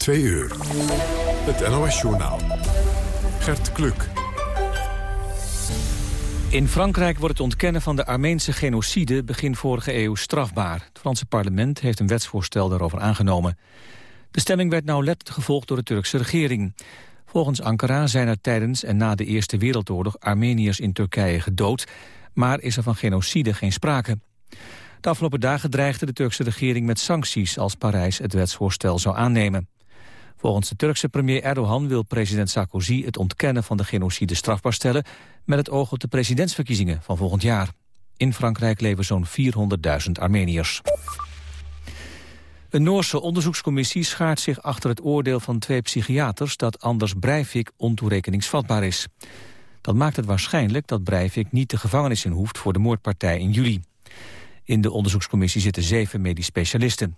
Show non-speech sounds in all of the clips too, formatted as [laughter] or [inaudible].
Twee uur. Het NOS-journaal. Gert Kluk. In Frankrijk wordt het ontkennen van de Armeense genocide begin vorige eeuw strafbaar. Het Franse parlement heeft een wetsvoorstel daarover aangenomen. De stemming werd nauwlettend gevolgd door de Turkse regering. Volgens Ankara zijn er tijdens en na de Eerste Wereldoorlog Armeniërs in Turkije gedood, maar is er van genocide geen sprake. De afgelopen dagen dreigde de Turkse regering met sancties als Parijs het wetsvoorstel zou aannemen. Volgens de Turkse premier Erdogan wil president Sarkozy het ontkennen van de genocide strafbaar stellen met het oog op de presidentsverkiezingen van volgend jaar. In Frankrijk leven zo'n 400.000 Armeniërs. Een Noorse onderzoekscommissie schaart zich achter het oordeel van twee psychiaters dat Anders Breivik ontoerekeningsvatbaar is. Dat maakt het waarschijnlijk dat Breivik niet de gevangenis in hoeft voor de moordpartij in juli. In de onderzoekscommissie zitten zeven medisch specialisten.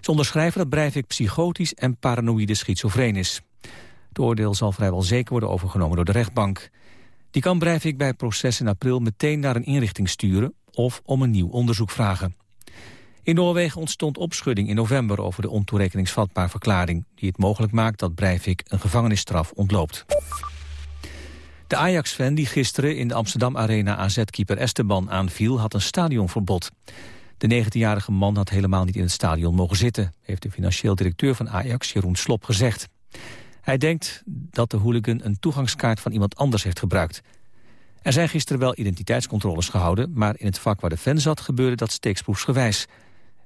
Ze onderschrijven dat Breivik psychotisch en paranoïde schizofreen is. Het oordeel zal vrijwel zeker worden overgenomen door de rechtbank. Die kan Breivik bij proces in april meteen naar een inrichting sturen... of om een nieuw onderzoek vragen. In Noorwegen ontstond opschudding in november over de ontoerekeningsvatbaar verklaring... die het mogelijk maakt dat Breivik een gevangenisstraf ontloopt. De Ajax-fan die gisteren in de Amsterdam Arena AZ-keeper Esteban aanviel... had een stadionverbod. De 19-jarige man had helemaal niet in het stadion mogen zitten... heeft de financieel directeur van Ajax, Jeroen Slop, gezegd. Hij denkt dat de hooligan een toegangskaart van iemand anders heeft gebruikt. Er zijn gisteren wel identiteitscontroles gehouden... maar in het vak waar de fan zat gebeurde dat steeksproefsgewijs.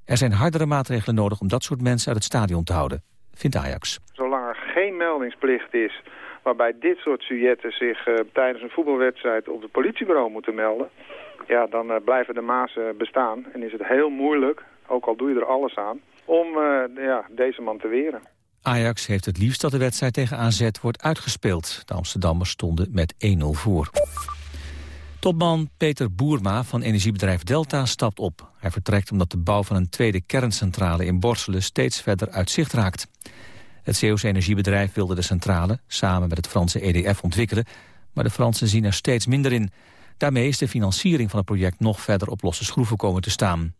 Er zijn hardere maatregelen nodig om dat soort mensen uit het stadion te houden, vindt Ajax. Zolang er geen meldingsplicht is waarbij dit soort sujetten zich uh, tijdens een voetbalwedstrijd op het politiebureau moeten melden ja, dan uh, blijven de mazen bestaan. En is het heel moeilijk, ook al doe je er alles aan, om uh, ja, deze man te weren. Ajax heeft het liefst dat de wedstrijd tegen AZ wordt uitgespeeld. De Amsterdammers stonden met 1-0 voor. Topman Peter Boerma van energiebedrijf Delta stapt op. Hij vertrekt omdat de bouw van een tweede kerncentrale in Borselen steeds verder uit zicht raakt. Het Zeeuwse energiebedrijf wilde de centrale samen met het Franse EDF ontwikkelen, maar de Fransen zien er steeds minder in. Daarmee is de financiering van het project nog verder op losse schroeven komen te staan.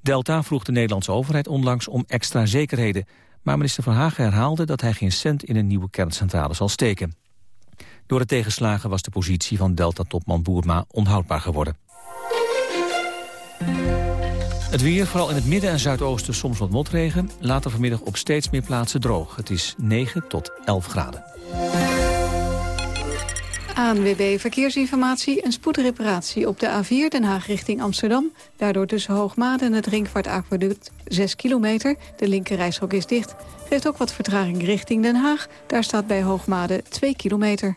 Delta vroeg de Nederlandse overheid onlangs om extra zekerheden, maar minister Van Hagen herhaalde dat hij geen cent in een nieuwe kerncentrale zal steken. Door de tegenslagen was de positie van Delta-topman Boerma onhoudbaar geworden. Het weer, vooral in het midden en zuidoosten soms wat motregen. Later vanmiddag op steeds meer plaatsen droog. Het is 9 tot 11 graden. ANWB Verkeersinformatie. Een spoedreparatie op de A4 Den Haag richting Amsterdam. Daardoor tussen Hoogmade en het Ringvaart Aquaduct 6 kilometer. De linkerrijstrook is dicht. Geeft ook wat vertraging richting Den Haag. Daar staat bij Hoogmade 2 kilometer.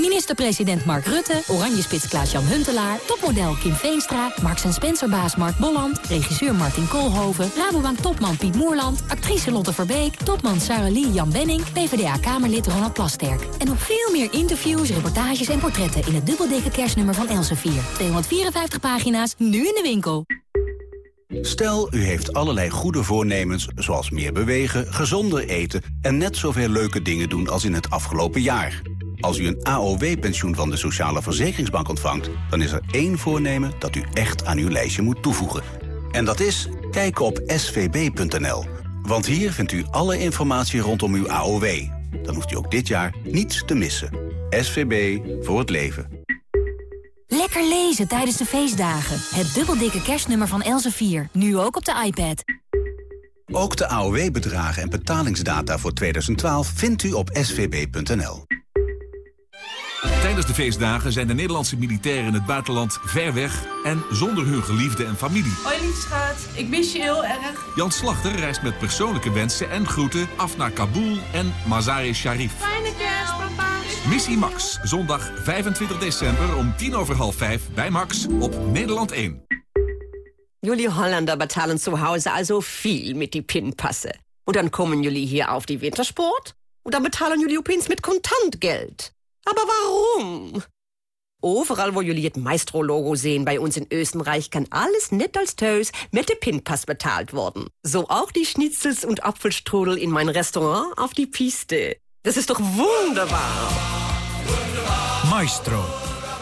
Minister-president Mark Rutte, Oranjespits Klaas-Jan Huntelaar... topmodel Kim Veenstra, Marks Spencer-baas Mark Bolland... regisseur Martin Koolhoven, Rabobank-topman Piet Moerland... actrice Lotte Verbeek, topman Sarah Lee Jan Benning... PvdA-kamerlid Ronald Plasterk. En nog veel meer interviews, reportages en portretten... in het dubbeldikke kerstnummer van Elsevier. 254 pagina's, nu in de winkel. Stel, u heeft allerlei goede voornemens, zoals meer bewegen, gezonder eten... en net zoveel leuke dingen doen als in het afgelopen jaar... Als u een AOW-pensioen van de Sociale Verzekeringsbank ontvangt... dan is er één voornemen dat u echt aan uw lijstje moet toevoegen. En dat is kijken op svb.nl. Want hier vindt u alle informatie rondom uw AOW. Dan hoeft u ook dit jaar niets te missen. SVB voor het leven. Lekker lezen tijdens de feestdagen. Het dubbeldikke kerstnummer van Elsevier. Nu ook op de iPad. Ook de AOW-bedragen en betalingsdata voor 2012 vindt u op svb.nl. Tijdens de feestdagen zijn de Nederlandse militairen in het buitenland ver weg en zonder hun geliefde en familie. Hoi schat, ik mis je heel erg. Jan Slachter reist met persoonlijke wensen en groeten af naar Kabul en Mazar-e-Sharif. Fijne kerst, papa. Missie Max, zondag 25 december om tien over half vijf bij Max op Nederland 1. Jullie Holländer betalen zu Hause also viel mit die Pinpasse. Und dann kommen jullie hier auf die Wintersport? Und dann betalen jullie opeens met Kontantgeld. Aber warum? Overal wo jullie het Maestro-Logo sehen bei uns in Österreich, kann alles net als Tös mit dem Pinpass betalt worden. So auch die Schnitzels und Apfelstrudel in mein Restaurant auf die Piste. Das ist doch wunderbar. Maestro.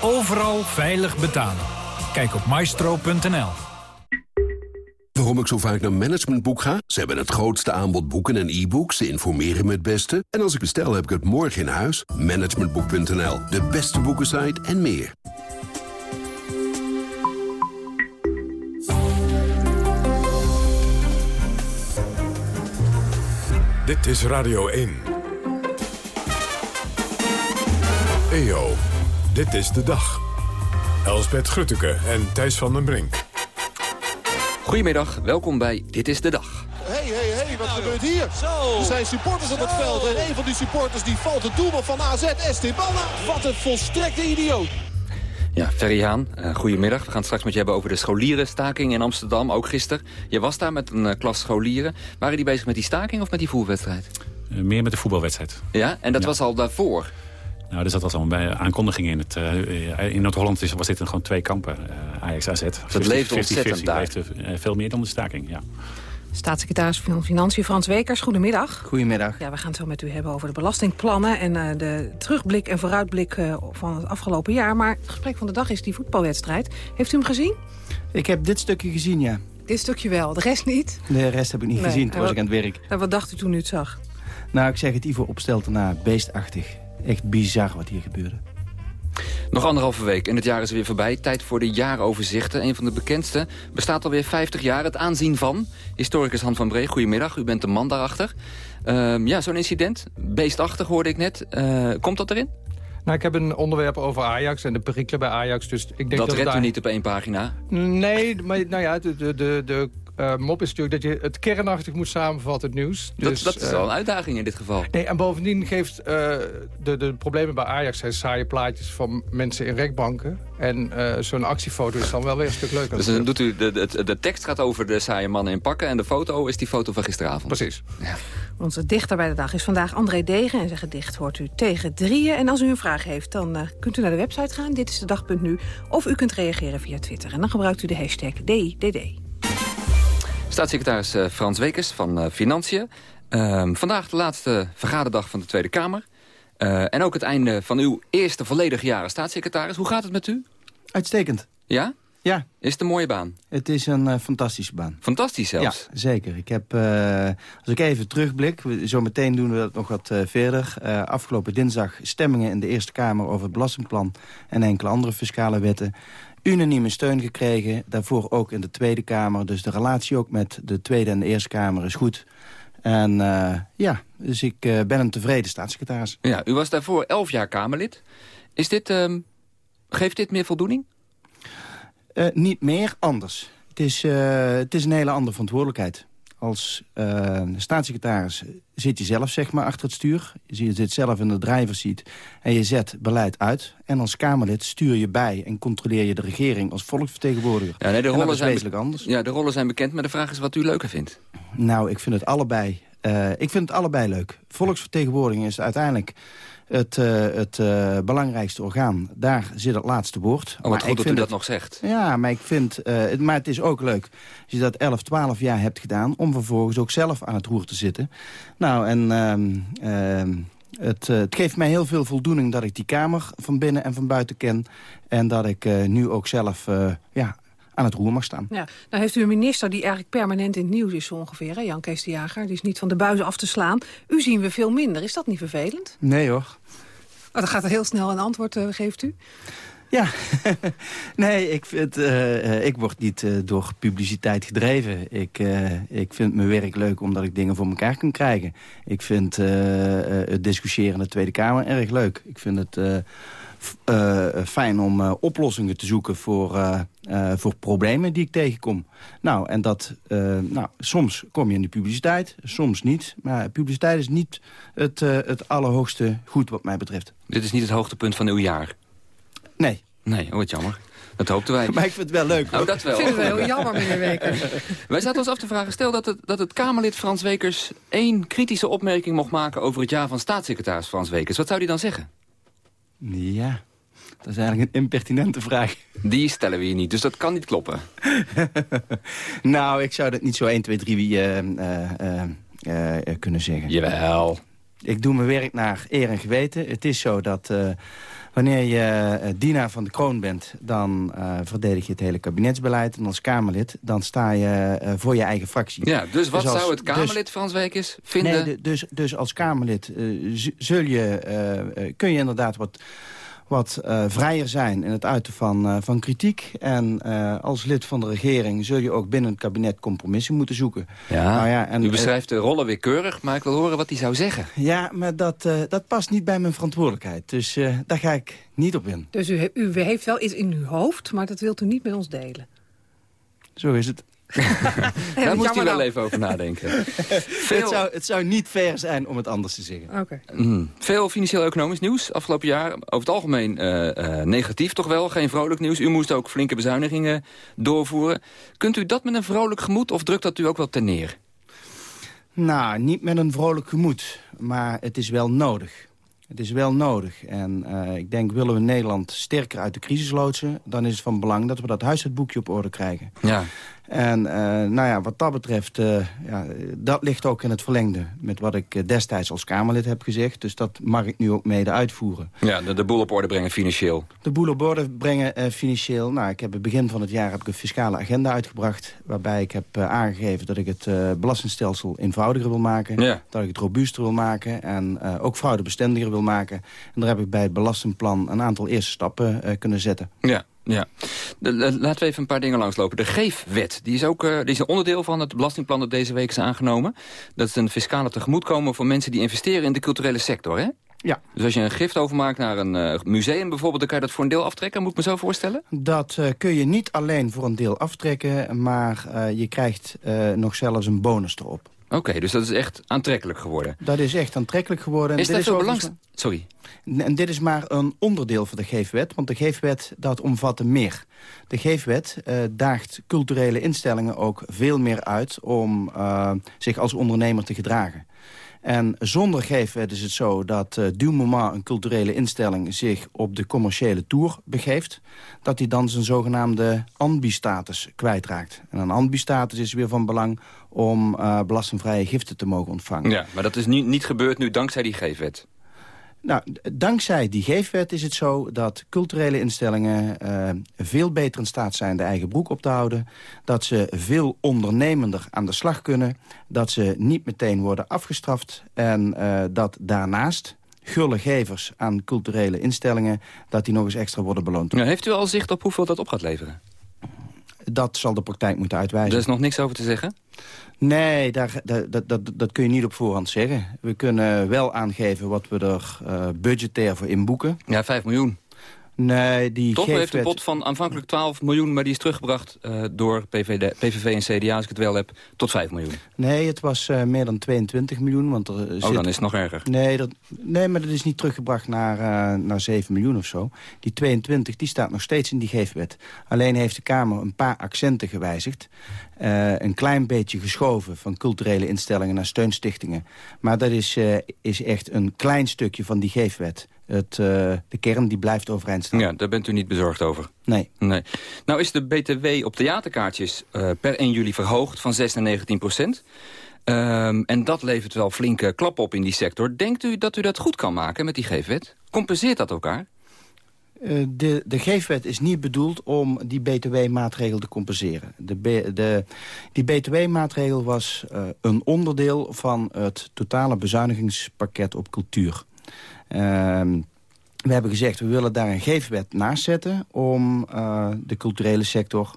Overal veilig betalen. Kijk op maestro.nl. Waarom ik zo vaak naar Managementboek ga? Ze hebben het grootste aanbod boeken en e-books. Ze informeren me het beste. En als ik bestel, heb ik het morgen in huis. Managementboek.nl, de beste boekensite en meer. Dit is Radio 1. EO, dit is de dag. Elsbet Grutteke en Thijs van den Brink. Goedemiddag, welkom bij Dit is de Dag. Hé, hé, hé, wat gebeurt hier? Er zijn supporters op het veld en een van die supporters die valt het doelman van AZ, Estebanna. Wat een volstrekte idioot. Ja, Ferry Haan, uh, goedemiddag. We gaan het straks met je hebben over de scholierenstaking in Amsterdam, ook gisteren. Je was daar met een uh, klas scholieren. Waren die bezig met die staking of met die voetbalwedstrijd? Uh, meer met de voetbalwedstrijd. Ja, en dat ja. was al daarvoor? Nou, er zat al zo'n bij aankondigingen in. Het, uh, in Noord-Holland was dit gewoon twee kampen, uh, Ajax AZ. Dat leeft ontzettend daar. leefde veel meer dan de staking, ja. Staatssecretaris van Financiën Frans Wekers, goedemiddag. Goedemiddag. Ja, we gaan het zo met u hebben over de belastingplannen... en uh, de terugblik en vooruitblik uh, van het afgelopen jaar. Maar het gesprek van de dag is die voetbalwedstrijd. Heeft u hem gezien? Ik heb dit stukje gezien, ja. Dit stukje wel, de rest niet? De rest heb ik niet nee. gezien, toen was ik aan het werk. En wat dacht u toen u het zag? Nou, ik zeg het Ivo opstelt erna, beestachtig. Echt bizar wat hier gebeurde. Nog anderhalve week en het jaar is weer voorbij. Tijd voor de jaaroverzichten. Een van de bekendste bestaat alweer 50 jaar. Het aanzien van historicus Han van Bree. Goedemiddag, u bent de man daarachter. Uh, ja, zo'n incident. Beestachtig hoorde ik net. Uh, komt dat erin? Nou, ik heb een onderwerp over Ajax en de perikelen bij Ajax. Dus ik denk dat, dat redt daar... u niet op één pagina? Nee, maar nou ja, de, de, de, de uh, mop is natuurlijk dat je het kernachtig moet samenvatten, het nieuws. Dus, dat, dat is wel een uitdaging in dit geval. Nee, en bovendien geeft uh, de, de problemen bij Ajax zijn saaie plaatjes van mensen in rekbanken. En uh, zo'n actiefoto is dan wel weer een stuk leuker. Dus dan doet u de, de, de tekst gaat over de saaie mannen in pakken en de foto is die foto van gisteravond. Precies. Ja. Onze dichter bij de dag is vandaag André Degen en zijn gedicht hoort u tegen drieën. En als u een vraag heeft, dan uh, kunt u naar de website gaan, dit is de dag.nu. Of u kunt reageren via Twitter en dan gebruikt u de hashtag DIDD. Staatssecretaris uh, Frans Wekers van uh, Financiën. Uh, vandaag de laatste vergaderdag van de Tweede Kamer. Uh, en ook het einde van uw eerste volledige jaar als staatssecretaris. Hoe gaat het met u? Uitstekend. Ja? Ja. Is het een mooie baan? Het is een uh, fantastische baan. Fantastisch zelfs? Ja, zeker. Ik heb, uh, als ik even terugblik, zometeen doen we dat nog wat uh, verder. afgelopen dinsdag stemmingen in de Eerste Kamer over het belastingplan... en enkele andere fiscale wetten unanieme steun gekregen. Daarvoor ook in de Tweede Kamer. Dus de relatie ook met de Tweede en de Eerste Kamer is goed. En uh, ja, dus ik uh, ben een tevreden staatssecretaris. Ja, u was daarvoor elf jaar Kamerlid. Is dit, uh, geeft dit meer voldoening? Uh, niet meer, anders. Het is, het is een hele andere verantwoordelijkheid. Als staatssecretaris zit je zelf zeg maar, achter het stuur. Je zit zelf in de driverseat en je zet beleid uit. En als Kamerlid stuur je bij en controleer je de regering als volksvertegenwoordiger. Ja, nee, de rollen zijn wezenlijk anders. Ja, de rollen zijn bekend, maar de vraag is wat u leuker vindt. Nou, ik vind het allebei, uh, ik vind het allebei leuk. Volksvertegenwoordiging is uiteindelijk het, uh, het uh, belangrijkste orgaan. Daar zit het laatste woord. Oh, wat goed dat u dat nog zegt. Ja, maar, ik vind, uh, het, maar het is ook leuk als je dat 11, 12 jaar hebt gedaan... om vervolgens ook zelf aan het roer te zitten. Nou, en... Het, uh, het, geeft mij heel veel voldoening dat ik die Kamer van binnen en van buiten ken. En dat ik uh, nu ook zelf uh, ja, aan het roer mag staan. Ja, nou heeft u een minister die eigenlijk permanent in het nieuws is zo ongeveer. Hè? Jan Kees de Jager, die is niet van de buizen af te slaan. U zien we veel minder. Is dat niet vervelend? Nee hoor. Oh, dan gaat er heel snel een antwoord, geeft u? Ja, [laughs] nee, ik, vind, uh, ik word niet uh, door publiciteit gedreven. Ik, uh, ik vind mijn werk leuk omdat ik dingen voor elkaar kan krijgen. Ik vind het discussiëren in de Tweede Kamer erg leuk. Ik vind het fijn om oplossingen te zoeken voor, voor problemen die ik tegenkom. Nou, en dat, nou, soms kom je in de publiciteit, soms niet. Maar publiciteit is niet het, het allerhoogste goed wat mij betreft. Dit is niet het hoogtepunt van uw jaar? Nee. Nee, oh, wat jammer. Dat hoopten wij. [laughs] Maar ik vind het wel leuk. Oh, dat wel. Ik vind het wel heel jammer, meneer Wekers. [laughs] wij zaten ons af te vragen, stel dat het, dat het Kamerlid Frans Wekers... één kritische opmerking mocht maken over het jaar van staatssecretaris Frans Wekers. Wat zou hij dan zeggen? Ja, dat is eigenlijk een impertinente vraag. Die stellen we hier niet, dus dat kan niet kloppen. [laughs] nou, ik zou dat niet zo 1, 2, 3 uh, uh, uh, kunnen zeggen. Jawel. ik doe mijn werk naar eer en geweten. Het is zo dat wanneer je dienaar van de kroon bent... dan uh, verdedig je het hele kabinetsbeleid. En als Kamerlid dan sta je voor je eigen fractie. Ja, dus wat Dus als- zou het Kamerlid dus- Frans Wekers vinden? Nee, dus, dus als Kamerlid zul je, kun je inderdaad wat, wat eh, vrijer zijn in het uiten van, eh, van kritiek. En eh, als lid van de regering zul je ook binnen het kabinet compromissen moeten zoeken. Ja, Nou ja, en, u beschrijft de rollen weer keurig, maar ik wil horen wat hij zou zeggen. Ja, maar dat, eh, dat past niet bij mijn verantwoordelijkheid. Dus eh, daar ga ik niet op in. Dus u, he- u heeft wel iets in uw hoofd, maar dat wilt u niet met ons delen. Zo is het. Daar moest u jammer wel nou. even over nadenken. [laughs] Het, zou, het zou niet fair zijn om het anders te zeggen. Oké. Mm. Veel financieel-economisch nieuws afgelopen jaar. Over het algemeen eh, eh, negatief toch wel, geen vrolijk nieuws. U moest ook flinke bezuinigingen doorvoeren. Kunt u dat met een vrolijk gemoed of drukt dat u ook wel ten neer? Nou, niet met een vrolijk gemoed, maar het is wel nodig. Het is wel nodig. En eh, ik denk, willen we Nederland sterker uit de crisis loodsen... dan is het van belang dat we dat huishoudboekje op orde krijgen. Ja. En eh, nou ja, wat dat betreft, eh, ja, dat ligt ook in het verlengde... met wat ik eh, destijds als Kamerlid heb gezegd. Dus dat mag ik nu ook mede uitvoeren. Ja, de, de boel op orde brengen financieel. De boel op orde brengen financieel. Nou, ik heb het begin van het jaar heb ik een fiscale agenda uitgebracht... waarbij ik heb aangegeven dat ik het belastingstelsel eenvoudiger wil maken. Ja. Dat ik het robuuster wil maken en ook fraudebestendiger wil maken. En daar heb ik bij het belastingplan een aantal eerste stappen kunnen zetten. Ja, ja. De- de- laten we even een paar dingen langslopen. De Geefwet, die is ook eh, die is een onderdeel van het belastingplan dat deze week is aangenomen. Dat is een fiscale tegemoetkomen voor mensen die investeren in de culturele sector, hè? Ja. Dus als je een gift overmaakt naar een eh, museum bijvoorbeeld... dan kan je dat voor een deel aftrekken, moet ik me zo voorstellen? Dat eh, kun je niet alleen voor een deel aftrekken... maar je krijgt nog zelfs een bonus erop. Oké, dus dat is echt aantrekkelijk geworden. Dat is echt aantrekkelijk geworden. En Is dit veel overigens belangstelling? Sorry. En dit is maar een onderdeel van de geefwet, want de geefwet dat omvatte meer. De geefwet eh, daagt culturele instellingen ook veel meer uit om eh, zich als ondernemer te gedragen. En zonder geefwet is het zo dat eh du moment een culturele instelling zich op de commerciële tour begeeft, dat hij dan zijn zogenaamde ambi-status kwijtraakt. En een ambi-status is weer van belang om eh, belastingvrije giften te mogen ontvangen. Ja, maar dat is nu, niet gebeurd nu dankzij die Geefwet. Nou, dankzij die geefwet is het zo dat culturele instellingen eh, veel beter in staat zijn de eigen broek op te houden. Dat ze veel ondernemender aan de slag kunnen. Dat ze niet meteen worden afgestraft. En eh, dat daarnaast gulle gevers aan culturele instellingen... dat die nog eens extra worden beloond. Ja, heeft u al zicht op hoeveel dat op gaat leveren? Dat zal de praktijk moeten uitwijzen. Er is nog niks over te zeggen? Nee, daar, dat, dat, dat kun je niet op voorhand zeggen. We kunnen wel aangeven wat we er eh, budgetair voor inboeken. Ja, 5 miljoen. Nee, die Toch heeft een pot van aanvankelijk 12 miljoen... maar die is teruggebracht eh, door PVD, PVV en CDA, als ik het wel heb, tot 5 miljoen. Nee, het was eh, meer dan 22 miljoen. Want er, Oh, zit... dan is het nog erger. Nee, dat, nee, maar dat is niet teruggebracht naar, eh, naar 7 miljoen of zo. Die 22 die staat nog steeds in die geefwet. Alleen heeft de Kamer een paar accenten gewijzigd. Een klein beetje geschoven van culturele instellingen naar steunstichtingen. Maar dat is, is echt een klein stukje van die geefwet. Het, eh, de kern die blijft overeind staan. Ja, daar bent u niet bezorgd over. Nee. nee. Nou is de BTW op theaterkaartjes eh, per 1 juli verhoogd van 6 naar 19 procent. Ehm, en dat levert wel flinke klap op in die sector. Denkt u dat u dat goed kan maken met die geefwet? Compenseert dat elkaar? Eh, de, de geefwet is niet bedoeld om die btw-maatregel te compenseren. De, de, die btw-maatregel was eh, een onderdeel van het totale bezuinigingspakket op cultuur. Ehm, we hebben gezegd, we willen daar een geefwet naast zetten... om eh, de culturele sector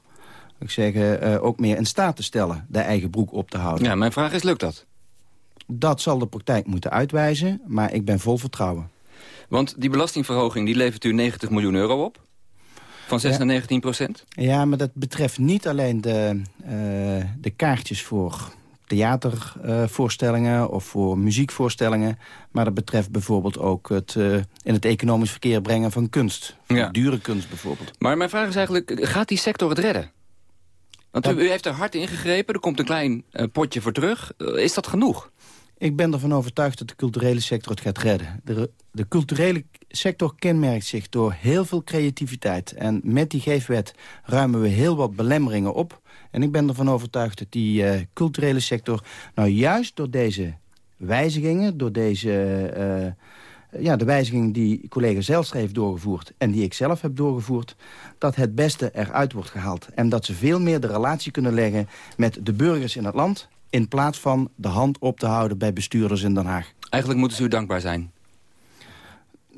ik zeggen, eh, ook meer in staat te stellen... de eigen broek op te houden. Ja, mijn vraag is, lukt dat? Dat zal de praktijk moeten uitwijzen, maar ik ben vol vertrouwen. Want die belastingverhoging die levert u 90 miljoen euro op. Van 6 Ja. naar 19 procent. Ja, maar dat betreft niet alleen de, eh, de kaartjes voor theatervoorstellingen of voor muziekvoorstellingen. Maar dat betreft bijvoorbeeld ook het eh, in het economisch verkeer brengen van kunst. Ja. Dure kunst bijvoorbeeld. Maar mijn vraag is eigenlijk, gaat die sector het redden? Want u, u heeft er hard ingegrepen, er komt een klein eh, potje voor terug. Eh, is dat genoeg? Ik ben ervan overtuigd dat de culturele sector het gaat redden. De, de culturele sector kenmerkt zich door heel veel creativiteit. En met die geefwet ruimen we heel wat belemmeringen op. En ik ben ervan overtuigd dat die eh, culturele sector... nou juist door deze wijzigingen, door deze... ja, de wijzigingen die collega Zelstra heeft doorgevoerd... en die ik zelf heb doorgevoerd... dat het beste eruit wordt gehaald. En dat ze veel meer de relatie kunnen leggen met de burgers in het land... in plaats van de hand op te houden bij bestuurders in Den Haag. Eigenlijk moeten ze u dankbaar zijn.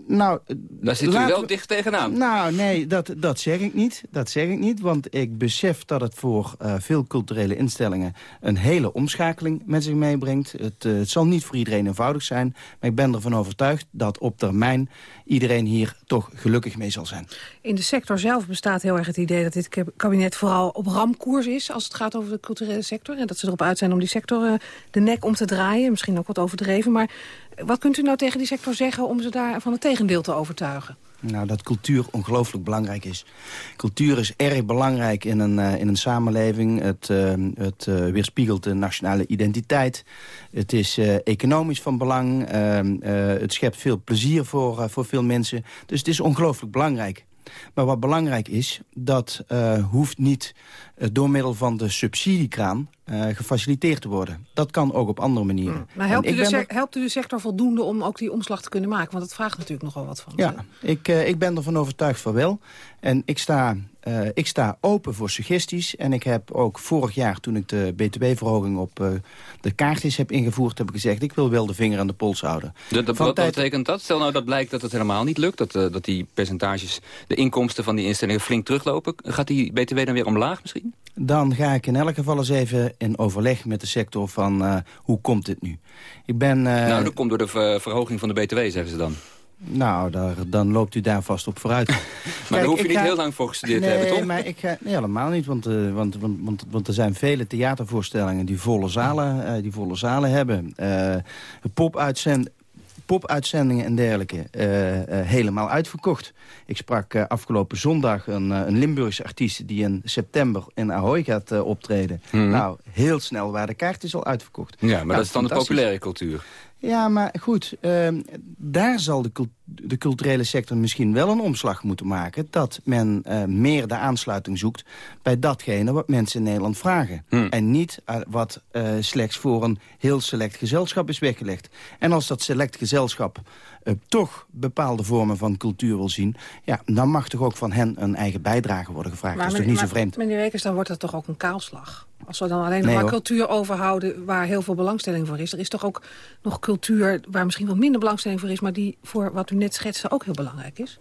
Nou, Daar zit u wel dicht tegenaan. Nou, nee, dat, dat zeg ik niet. Dat zeg ik niet, want ik besef dat het voor uh, veel culturele instellingen... een hele omschakeling met zich meebrengt. Het, uh, het, zal niet voor iedereen eenvoudig zijn, maar ik ben ervan overtuigd... dat op termijn iedereen hier toch gelukkig mee zal zijn. In de sector zelf bestaat heel erg het idee dat dit kabinet vooral op ramkoers is... als het gaat over de culturele sector. En dat ze erop uit zijn om die sector uh, de nek om te draaien. Misschien ook wat overdreven, maar wat kunt u nou tegen die sector zeggen om ze daar van het tegendeel te overtuigen? Nou, dat cultuur ongelooflijk belangrijk is. Cultuur is erg belangrijk in een, uh, in een samenleving. Het, uh, het uh, weerspiegelt de nationale identiteit. Het is economisch van belang. Ehm, het schept veel plezier voor, voor veel mensen. Dus het is ongelooflijk belangrijk. Maar wat belangrijk is, dat hoeft niet door middel van de subsidiekraan uh, gefaciliteerd te worden. Dat kan ook op andere manieren. Hmm. Maar helpt u, de helpt u, de sector voldoende om ook die omslag te kunnen maken? Want dat vraagt natuurlijk nogal wat van. Ja, ik, uh, ik ben ervan overtuigd van wel. En ik sta, uh, ik sta open voor suggesties. En ik heb ook vorig jaar, toen ik de btw-verhoging op de kaartjes heb ingevoerd... heb ik gezegd, ik wil wel de vinger aan de pols houden. De, de, wat tijd... betekent dat? Stel nou dat blijkt dat het helemaal niet lukt. Dat, dat die percentages, de inkomsten van die instellingen flink teruglopen. Gaat die btw dan weer omlaag misschien? Dan ga ik in elk geval eens even in overleg met de sector van uh, hoe komt dit nu. Ik ben, uh, nou, dat komt door de verhoging van de BTW, zeggen ze dan. Nou, daar, dan loopt u daar vast op vooruit. [laughs] maar Kijk, daar hoef je niet heel lang voor gestudeerd nee, te hebben, toch? Maar ik ga, nee, helemaal niet, want, uh, want, want, want, want, er zijn vele theatervoorstellingen die volle zalen, die volle zalen hebben. popuitzend popuitzendingen en dergelijke uh, uh, helemaal uitverkocht. Ik sprak uh, afgelopen zondag een, een Limburgse artiest... die in september in Ahoy gaat optreden. Mm. Nou, heel snel waren de kaarten al uitverkocht. Ja, maar nou, dat is dan de populaire cultuur. Ja, maar goed, uh, daar zal de, de, culturele sector misschien wel een omslag moeten maken... dat men uh, meer de aansluiting zoekt bij datgene wat mensen in Nederland vragen. Hmm. En niet uh, wat slechts voor een heel select gezelschap is weggelegd. En als dat select gezelschap toch bepaalde vormen van cultuur wil zien... Ja, dan mag toch ook van hen een eigen bijdrage worden gevraagd. Maar dat is toch niet maar, zo vreemd? Meneer Wekers, dan wordt dat toch ook een kaalslag? Als we dan alleen nog nee, maar hoor. cultuur overhouden waar heel veel belangstelling voor is. Er is toch ook nog cultuur waar misschien wat minder belangstelling voor is... maar die voor wat net schetste ook heel belangrijk is?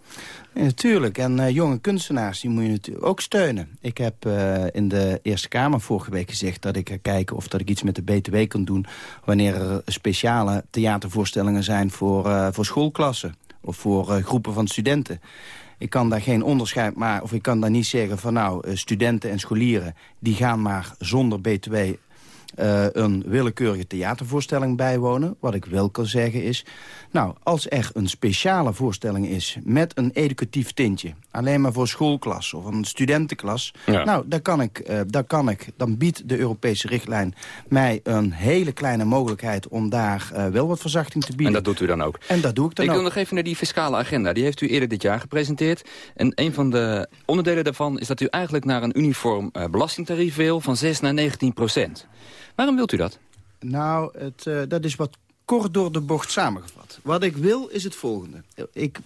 Ja, natuurlijk. En uh, jonge kunstenaars die moet je natuurlijk ook steunen. Ik heb uh, in de Eerste Kamer vorige week gezegd dat ik ga kijken... of dat ik iets met de BTW kan doen... wanneer er speciale theatervoorstellingen zijn voor, uh, voor schoolklassen... of voor groepen van studenten. Ik kan daar geen onderscheid maken, of ik kan daar niet zeggen van nou, studenten en scholieren, die gaan maar zonder btw uh, een willekeurige theatervoorstelling bijwonen. Wat ik wel kan zeggen is... nou, als er een speciale voorstelling is met een educatief tintje... alleen maar voor schoolklas of een studentenklas... Ja. nou, dan, kan ik, uh, dan, kan ik, dan biedt de Europese richtlijn mij een hele kleine mogelijkheid... om daar uh, wel wat verzachting te bieden. En dat doet u dan ook? En dat doe ik dan ik ook. wil nog even naar die fiscale agenda. Die heeft u eerder dit jaar gepresenteerd. En een van de onderdelen daarvan is dat u eigenlijk naar een uniform belastingtarief wil... van 6 naar 19 procent. Waarom wilt u dat? Nou, het, uh, dat is wat kort door de bocht samengevat. Wat ik wil is het volgende. Ik,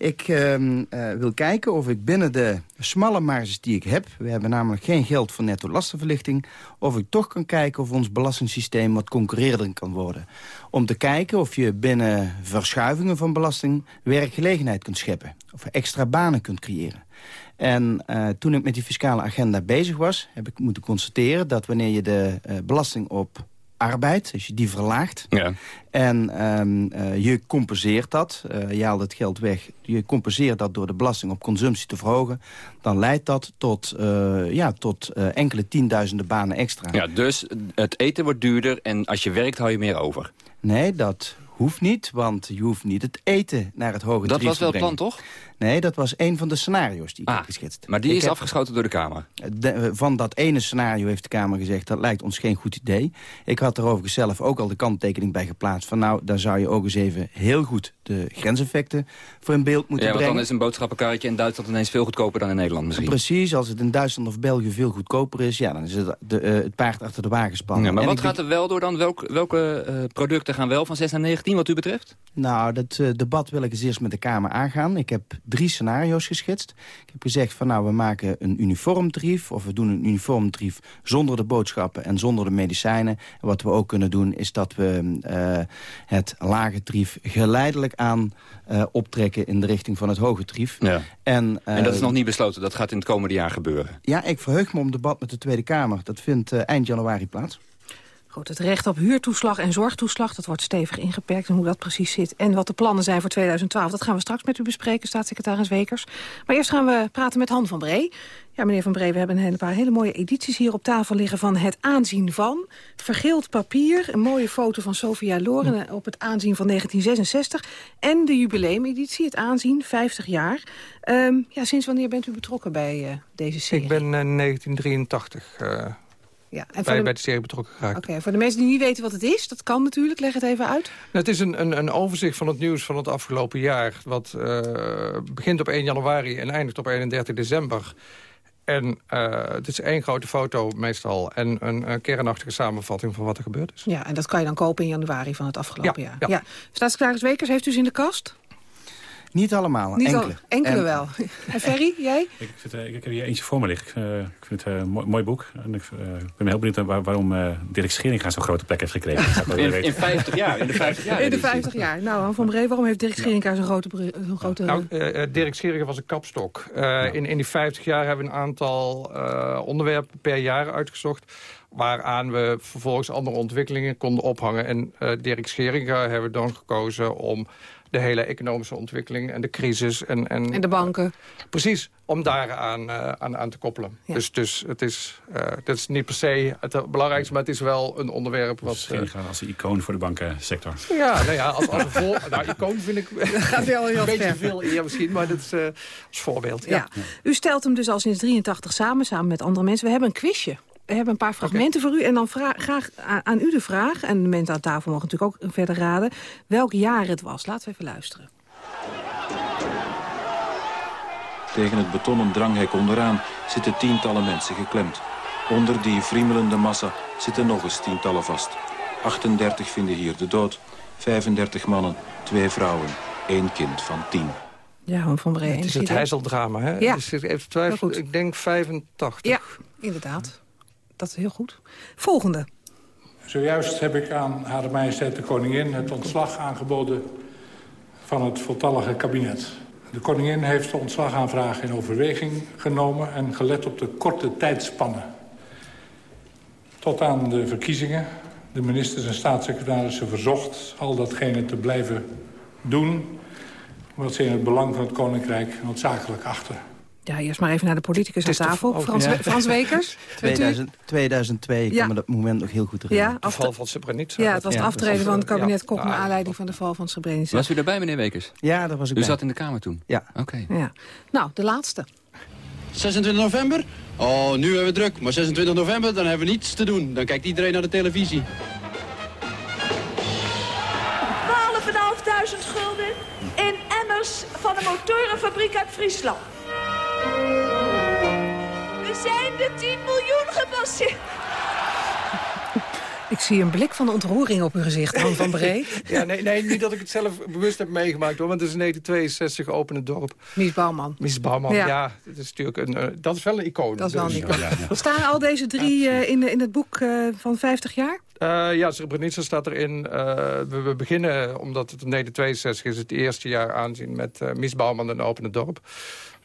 ik uh, uh, wil kijken of ik binnen de smalle marges die ik heb... we hebben namelijk geen geld voor netto lastenverlichting... of ik toch kan kijken of ons belastingssysteem wat concurreerder kan worden. Om te kijken of je binnen verschuivingen van belasting... werkgelegenheid kunt scheppen. Of extra banen kunt creëren. En uh, toen ik met die fiscale agenda bezig was... heb ik moeten constateren dat wanneer je de uh, belasting op arbeid, als je die verlaagt... Ja. en um, uh, je compenseert dat, je haalt het geld weg... je compenseert dat door de belasting op consumptie te verhogen... dan leidt dat tot, ja, tot enkele tienduizenden banen extra. Ja, dus het eten wordt duurder en als je werkt hou je meer over. Nee, dat hoeft niet, want je hoeft niet het eten naar het hoge Dat trief was te wel het brengen. plan, toch? Nee, dat was een van de scenario's die ik heb geschetst. Maar die Ik is heb- afgeschoten door de Kamer. de- eh, van dat ene scenario heeft de Kamer gezegd... dat lijkt ons geen goed idee. Ik had er overigens zelf ook al de kanttekening bij geplaatst... van nou, daar zou je ook eens even heel goed de grenseffecten voor in beeld moeten Ja, want brengen. dan is een boodschappenkarretje in Duitsland ineens veel goedkoper dan in Nederland misschien. Precies, als het in Duitsland of België veel goedkoper is... ja, dan is het de, eh, het paard achter de wagen spannen. Ja, maar En wat gaat er wel door dan? Welke, welke eh, producten gaan wel van 6 naar 19 wat u betreft? Nou, dat eh, debat wil ik eens eerst met de Kamer aangaan. Ik heb drie scenario's geschetst. Ik heb gezegd van nou, we maken een uniform tarief... of we doen een uniform tarief zonder de boodschappen en zonder de medicijnen. En wat we ook kunnen doen is dat we eh, het lage tarief geleidelijk aan eh, optrekken... in de richting van het hoge tarief. Ja. En, en dat is nog niet besloten, dat gaat in het komende jaar gebeuren. Ja, ik verheug me om debat met de Tweede Kamer. Dat vindt eind januari plaats. Goed, het recht op huurtoeslag en zorgtoeslag, dat wordt stevig ingeperkt. En hoe dat precies zit en wat de plannen zijn voor 2012... dat gaan we straks met u bespreken, staatssecretaris Wekers. Maar eerst gaan we praten met Han van Bree. Ja, meneer van Bree, we hebben een paar hele mooie edities hier op tafel liggen... van Het aanzien van, vergeeld papier, een mooie foto van Sophia Loren... op het aanzien van 1966 en de jubileumeditie, Het aanzien, 50 jaar. Ehm, ja, sinds wanneer bent u betrokken bij eh, deze serie? Ik ben in 1983 eh, ja, en bij, de- bij de serie betrokken geraakt. Oké, voor de mensen die niet weten wat het is, dat kan natuurlijk. Leg het even uit. Nou, het is een, een, een overzicht van het nieuws van het afgelopen jaar. Wat eh, begint op 1 januari en eindigt op 31 december. En eh, het is één grote foto meestal. En een, een kernachtige samenvatting van wat er gebeurd is. Ja, en dat kan je dan kopen in januari van het afgelopen Ja, jaar. ja. Ja. Staatssecretaris Wekers, heeft u ze in de kast? Niet allemaal, Niet enkele. al- enkele En- wel. [laughs] En Ferry, jij? Ik, zit, eh, ik heb hier eentje voor me liggen. Ik, eh, ik vind het eh, een mooi, mooi boek. En ik eh, ben heel benieuwd waar- waarom eh Dirk Scheringa zo'n grote plek heeft gekregen. In, in weten. 50 jaar, in de 50 jaar. In de editie. 50 jaar. Nou, Han van Bree, waarom heeft Dirk Scheringa zo'n grote... Zo'n grote Nou, eh, eh, Dirk Scheringa was een kapstok. Eh, in, in die 50 jaar hebben we een aantal eh, onderwerpen per jaar uitgezocht... waaraan we vervolgens andere ontwikkelingen konden ophangen. En eh, Dirk Scheringa hebben we dan gekozen om de hele economische ontwikkeling... en de crisis en... En, en de banken. Precies, om daar aan, eh, aan, aan te koppelen. Ja. Dus, dus het is, eh, dat is niet per se het belangrijkste... maar het is wel een onderwerp wat... eh, Scheringa als een icoon voor de bankensector. ja, nou ja, als, als een voor, [laughs] nou, icoon vind ik gaat wel heel [laughs] een beetje ver. veel eer misschien, maar dat is eh, als voorbeeld. Ja. U stelt hem dus al sinds 83 samen, samen met andere mensen. We hebben een quizje. We hebben een paar fragmenten voor u. En dan graag aan u de vraag, en de mensen aan tafel mogen natuurlijk ook verder raden... welk jaar het was. Laten we even luisteren. Tegen het betonnen dranghek onderaan zitten tientallen mensen geklemd. Onder die vriemelende massa zitten nog eens tientallen vast. 38 vinden hier de dood. 35 mannen, twee vrouwen, één kind van 10. Ja, van Bree. Het is het heizeldrama, hè? Ja. Dus ik even twijfel, ik denk 85. Ja, inderdaad. Dat is heel goed. Volgende. Zojuist heb ik aan Hare Majesteit de Koningin het ontslag aangeboden van het voltallige kabinet. De koningin heeft de ontslagaanvraag in overweging genomen en gelet op de korte tijdspannen. Tot aan de verkiezingen de ministers en staatssecretarissen verzocht al datgene te blijven doen wat ze in het belang van het Koninkrijk noodzakelijk achten. Ja, eerst maar even naar de politicus aan tafel. ook- Frans, ja. Frans Wekers. Bent u- 2000, 2002, ik Ja. kan me dat moment nog heel goed Ja, herinneren. De af- val van Srebrenica. ja, het was het Ja, aftreden van het kabinet Ja. Kok... naar Ja. aanleiding van de val van Srebrenica. Was u daarbij, meneer Wekers? Ja, daar was ik U bij. zat in de Kamer toen? Ja. Oké. Ja. Nou, de laatste. 26 november? Oh, nu hebben we druk. Maar 26 november, dan hebben we niets te doen. Dan kijkt iedereen naar de televisie. 12.500 gulden in emmers van een motorenfabriek uit Friesland. We zijn de 10 miljoen gepasseerd. [laughs] Ik zie een blik van ontroering op uw gezicht, Han van Bree. [laughs] Ja, nee, nee, niet dat ik het zelf bewust heb meegemaakt, hoor. Want het is in 1962 geopend het dorp. Mies Bouwman. Miss Bouwman, Ja. ja. dat, is natuurlijk een, eh, dat is wel een icoon. Dat is wel een Dus, icoon. ja, ja. Staan al deze drie eh, in, in het boek eh, van 50 jaar? Eh, ja, Srebrenica staat erin. Eh, we, we beginnen, omdat het in 1962 is, het eerste jaar aanzien met eh Mies Bouwman en Open het Dorp.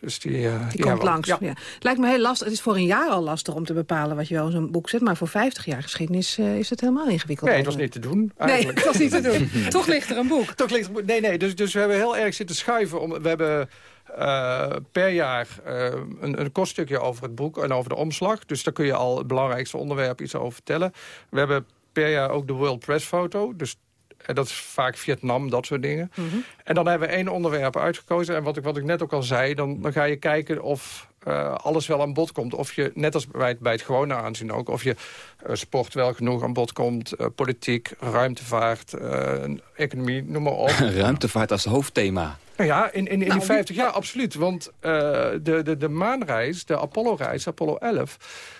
Dus die, eh, Die komt langs. Ja. Ja. Lijkt me heel lastig. Het is voor een jaar al lastig om te bepalen wat je wel in zo'n boek zet. Maar voor 50 jaar geschiedenis eh, is het helemaal ingewikkeld. Nee, het was niet te doen. Nee, Eigenlijk. het was niet te doen. [laughs] Toch ligt er een boek. Toch ligt er, nee, nee. Dus, dus we hebben heel erg zitten schuiven. Om, we hebben eh, per jaar een, een koststukje over het boek en over de omslag. Dus daar kun je al het belangrijkste onderwerp iets over vertellen. We hebben per jaar ook de World Press Foto. Dus En dat is vaak Vietnam, dat soort dingen. Mhm. En dan hebben we één onderwerp uitgekozen. En wat ik, wat ik net ook al zei, dan, dan ga je kijken of uh, alles wel aan bod komt. Of je, net als bij het, bij het gewone aanzien ook... of je uh, sport wel genoeg aan bod komt, uh, politiek, ruimtevaart, economie, noem maar op. [laughs] ruimtevaart als hoofdthema. Nou ja, in, in, in nou, die 50 jaar absoluut. Want de, de, de maanreis, de Apollo-reis, Apollo 11...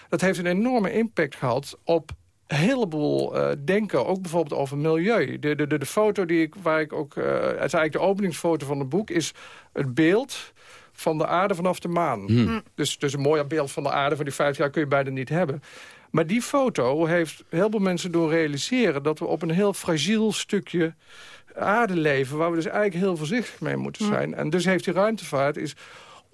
dat heeft een enorme impact gehad op een heleboel uh, denken, ook bijvoorbeeld over milieu. De, de, de, de foto die ik, waar ik ook, uh, het is eigenlijk de openingsfoto van het boek, is het beeld van de aarde vanaf de maan. Hmm. Dus, dus een mooi beeld van de aarde van die 50 jaar kun je bijna niet hebben. Maar die foto heeft heel veel mensen door realiseren... dat we op een heel fragiel stukje aarde leven... waar we dus eigenlijk heel voorzichtig mee moeten zijn. En dus heeft die ruimtevaart... is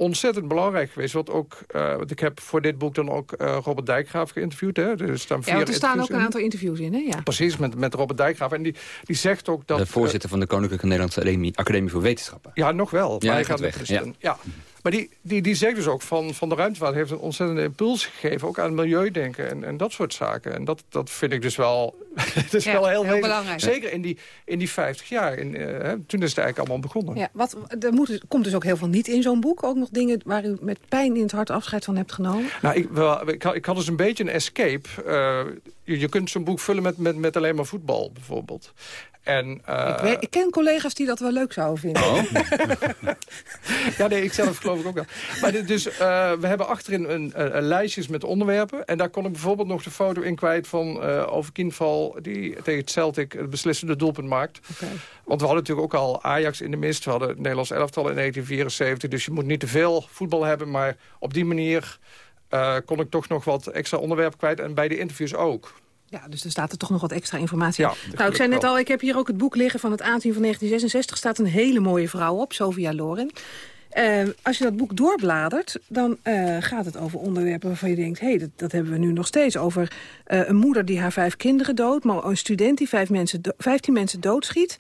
ontzettend belangrijk geweest. Wat ook, uh, want ik heb voor dit boek dan ook uh, Robert Dijkgraaf geïnterviewd. Hè. Er staan, vier ja, er staan ook een aantal interviews in. Hè? Ja. Precies, met, met Robert Dijkgraaf. En die, die zegt ook dat... De voorzitter van de Koninklijke Nederlandse Academie, Academie voor Wetenschappen. Ja, nog wel. Ja, hij gaat weg. Ja. ja. Maar die, die, die zegt dus ook van, van de ruimtevaart heeft een ontzettende impuls gegeven. Ook aan milieudenken en, en dat soort zaken. En dat, dat vind ik dus wel, [laughs] het is ja, wel heel, heel belangrijk. Zeker in die, in die 50 jaar. In, uh, hè, toen is het eigenlijk allemaal begonnen. Ja, wat, er moet, komt dus ook heel veel niet in zo'n boek. Ook nog dingen waar u met pijn in het hart afscheid van hebt genomen. Nou, ik, wel, ik, had, ik had dus een beetje een escape. Uh, je, je kunt zo'n boek vullen met, met, met alleen maar voetbal bijvoorbeeld. En, uh, ik, weet, ik, ken collega's die dat wel leuk zouden vinden. Oh. [laughs] ja, nee, ik zelf geloof ik ook wel. Maar dit, dus, uh, we hebben achterin een, een, een, lijstjes met onderwerpen. En daar kon ik bijvoorbeeld nog de foto in kwijt van uh, over die tegen het Celtic het beslissende doelpunt maakt. Okay. Want we hadden natuurlijk ook al Ajax in de mist. We hadden het Nederlands elftal in 1974. Dus je moet niet te veel voetbal hebben. Maar op die manier kon ik toch nog wat extra onderwerpen kwijt. En bij de interviews ook. Ja, dus er staat er toch nog wat extra informatie. Ja, nou, ik zei net al, ik heb hier ook het boek liggen van het aanzien van 1966. staat een hele mooie vrouw op, Sofia Loren. Uh, als je dat boek doorbladert, dan uh, gaat het over onderwerpen waarvan je denkt... hé, hey, dat, dat, hebben we nu nog steeds. Over uh, een moeder die haar vijf kinderen doodt... maar een student die vijf mensen vijftien mensen doodschiet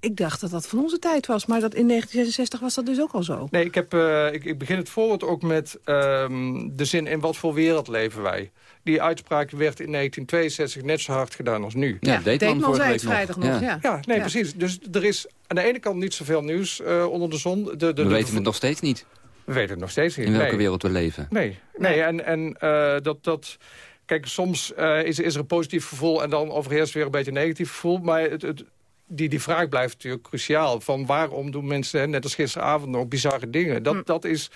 ik dacht dat dat van onze tijd was, maar dat in 1966 was dat dus ook al zo. Nee, ik, heb, ik, ik, begin het voorwoord ook met um, de zin in wat voor wereld leven wij. Die uitspraak werd in 1962 net zo hard gedaan als nu. Ja, Deetman zei het vrijdag nog. nog ja. ja. nee, precies. Dus er is aan de ene kant niet zoveel nieuws uh, onder de zon. De, de, we de, weten het nog steeds niet. We weten het nog steeds niet. In welke nee. wereld we leven. Nee, nee. en, en uh, dat... dat Kijk, soms uh, is, is er een positief gevoel en dan overheerst weer een beetje een negatief gevoel. Maar het, het, die, die vraag blijft natuurlijk cruciaal. Van waarom doen mensen, hè, net als gisteravond, nog bizarre dingen? Dat, Hm. dat is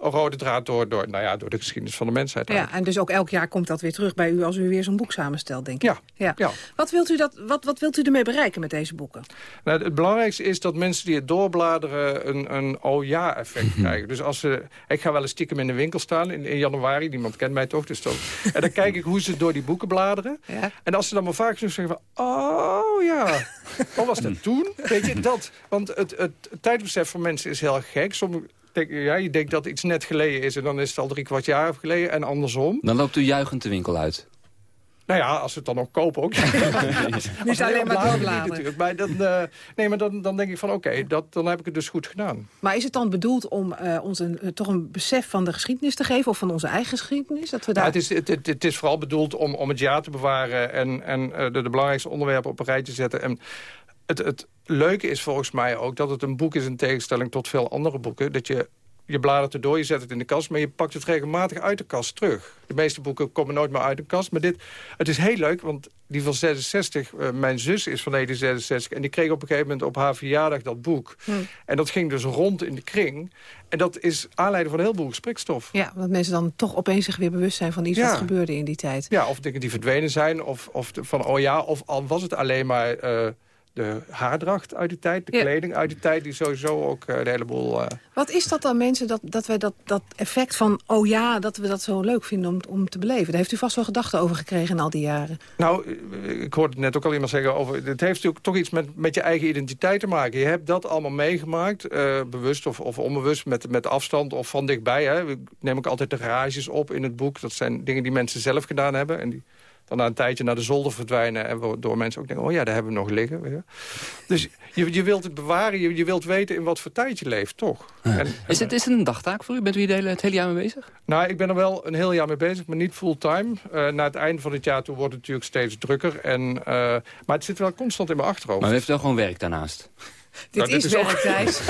een rode draad door, door, nou ja, door de geschiedenis van de mensheid. Ja, en dus ook elk jaar komt dat weer terug bij u als u weer zo'n boek samenstelt, denk ik. Ja, ja. ja. Wat, wilt u dat, wat, wat wilt u ermee bereiken met deze boeken? Nou, het belangrijkste is dat mensen die het doorbladeren een, een oh ja effect krijgen. Dus als ze, ik ga wel eens stiekem in de winkel staan in, in januari, niemand kent mij toch, dus toch. [laughs] En dan kijk ik hoe ze door die boeken bladeren. Ja. En als ze dan maar vaak zeggen van, oh ja, [laughs] wat was dat toen? Weet je, dat, want het, het, het tijdbesef van mensen is heel gek. Sommige, denk, ja, je denkt dat iets net geleden is en dan is het al drie kwart jaar geleden en andersom. Dan loopt u juichend de winkel uit. Nou ja, als we het dan ook kopen ook. [laughs] [laughs] Niet alleen maar doorbladeren. natuurlijk. Maar dan, uh, nee, maar dan, dan denk ik van oké, okay, dan heb ik het dus goed gedaan. Maar is het dan bedoeld om uh, ons een, uh, toch een besef van de geschiedenis te geven... of van onze eigen geschiedenis? Dat we daar... ja, het, is, het, het, het, is vooral bedoeld om, om het jaar te bewaren... en, en de, de belangrijkste onderwerpen op een rij te zetten... En, het, het leuke is volgens mij ook dat het een boek is... in tegenstelling tot veel andere boeken... dat je je bladert erdoor, je zet het in de kast... maar je pakt het regelmatig uit de kast terug. De meeste boeken komen nooit meer uit de kast. Maar dit, het is heel leuk, want die van 66... Uh, mijn zus is van 1966... en die kreeg op een gegeven moment op haar verjaardag dat boek. Hm. En dat ging dus rond in de kring. En dat is aanleiding van een heleboel gesprekstof. Ja, dat mensen dan toch opeens zich weer bewust zijn... van iets Ja. wat gebeurde in die tijd. Ja, of dingen die verdwenen zijn, of, of van oh ja... of al was het alleen maar... eh, de haardracht uit die tijd, de Ja. kleding uit die tijd... die sowieso ook eh, de heleboel... eh, Wat is dat dan, mensen, dat, dat wij dat, dat effect van... oh ja, dat we dat zo leuk vinden om, om te beleven? Daar heeft u vast wel gedachten over gekregen in al die jaren. Nou, eh, ik hoorde net ook al iemand zeggen over... het heeft natuurlijk toch iets met, met je eigen identiteit te maken. Je hebt dat allemaal meegemaakt, eh, bewust of, of onbewust, met, met afstand of van dichtbij. Hè. Ik neem ook altijd de garages op in het boek. Dat zijn dingen die mensen zelf gedaan hebben. En die, dan na een tijdje naar de zolder verdwijnen... en waardoor mensen ook denken, oh ja, daar hebben we nog liggen. Dus je, je wilt het bewaren, je, je wilt weten in wat voor tijd je leeft, toch? En, is, het, is het een dagtaak voor u? Bent u hier het hele jaar mee bezig? Nou, ik ben er wel een heel jaar mee bezig, maar niet fulltime. Uh, na het einde van het jaar toe wordt het natuurlijk steeds drukker. En, uh, maar het zit wel constant in mijn achterhoofd. Maar u heeft wel gewoon werk daarnaast? Dit, nou, is, werk, Thijs.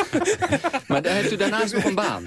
[laughs] maar heeft u daarnaast nog een baan?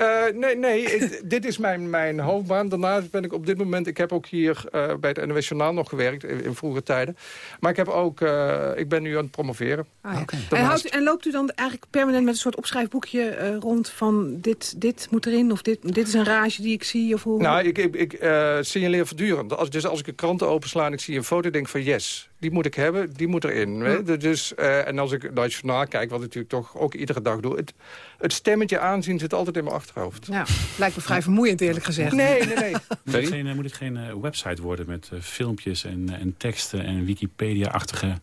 Uh, nee, nee ik, dit is mijn, mijn hoofdbaan. Daarnaast ben ik op dit moment... Ik heb ook hier uh, bij het NOS Journaal nog gewerkt in, in, vroege tijden. Maar ik, heb ook, uh, ik ben nu aan het promoveren. Ah, ja. en, houdt, en, loopt u dan eigenlijk permanent met een soort opschrijfboekje rond... van dit, dit moet erin of dit, dit is een rage die ik zie? Of hoe... Nou, ik, ik, ik signaleer voortdurend. Als, dus als ik een kranten opensla en ik zie een foto... denk van yes, die moet ik hebben, die moet erin. Ja. Dus, en als ik het journaal kijk, wat ik natuurlijk toch ook iedere dag doe... het, het stemmetje aanzien zit altijd in mijn achterhoofd. Ja, lijkt me vrij vermoeiend eerlijk gezegd. Nee, nee, nee. [laughs] moet, het geen, moet het geen uh, website worden met uh, filmpjes en, en teksten en Wikipedia-achtige...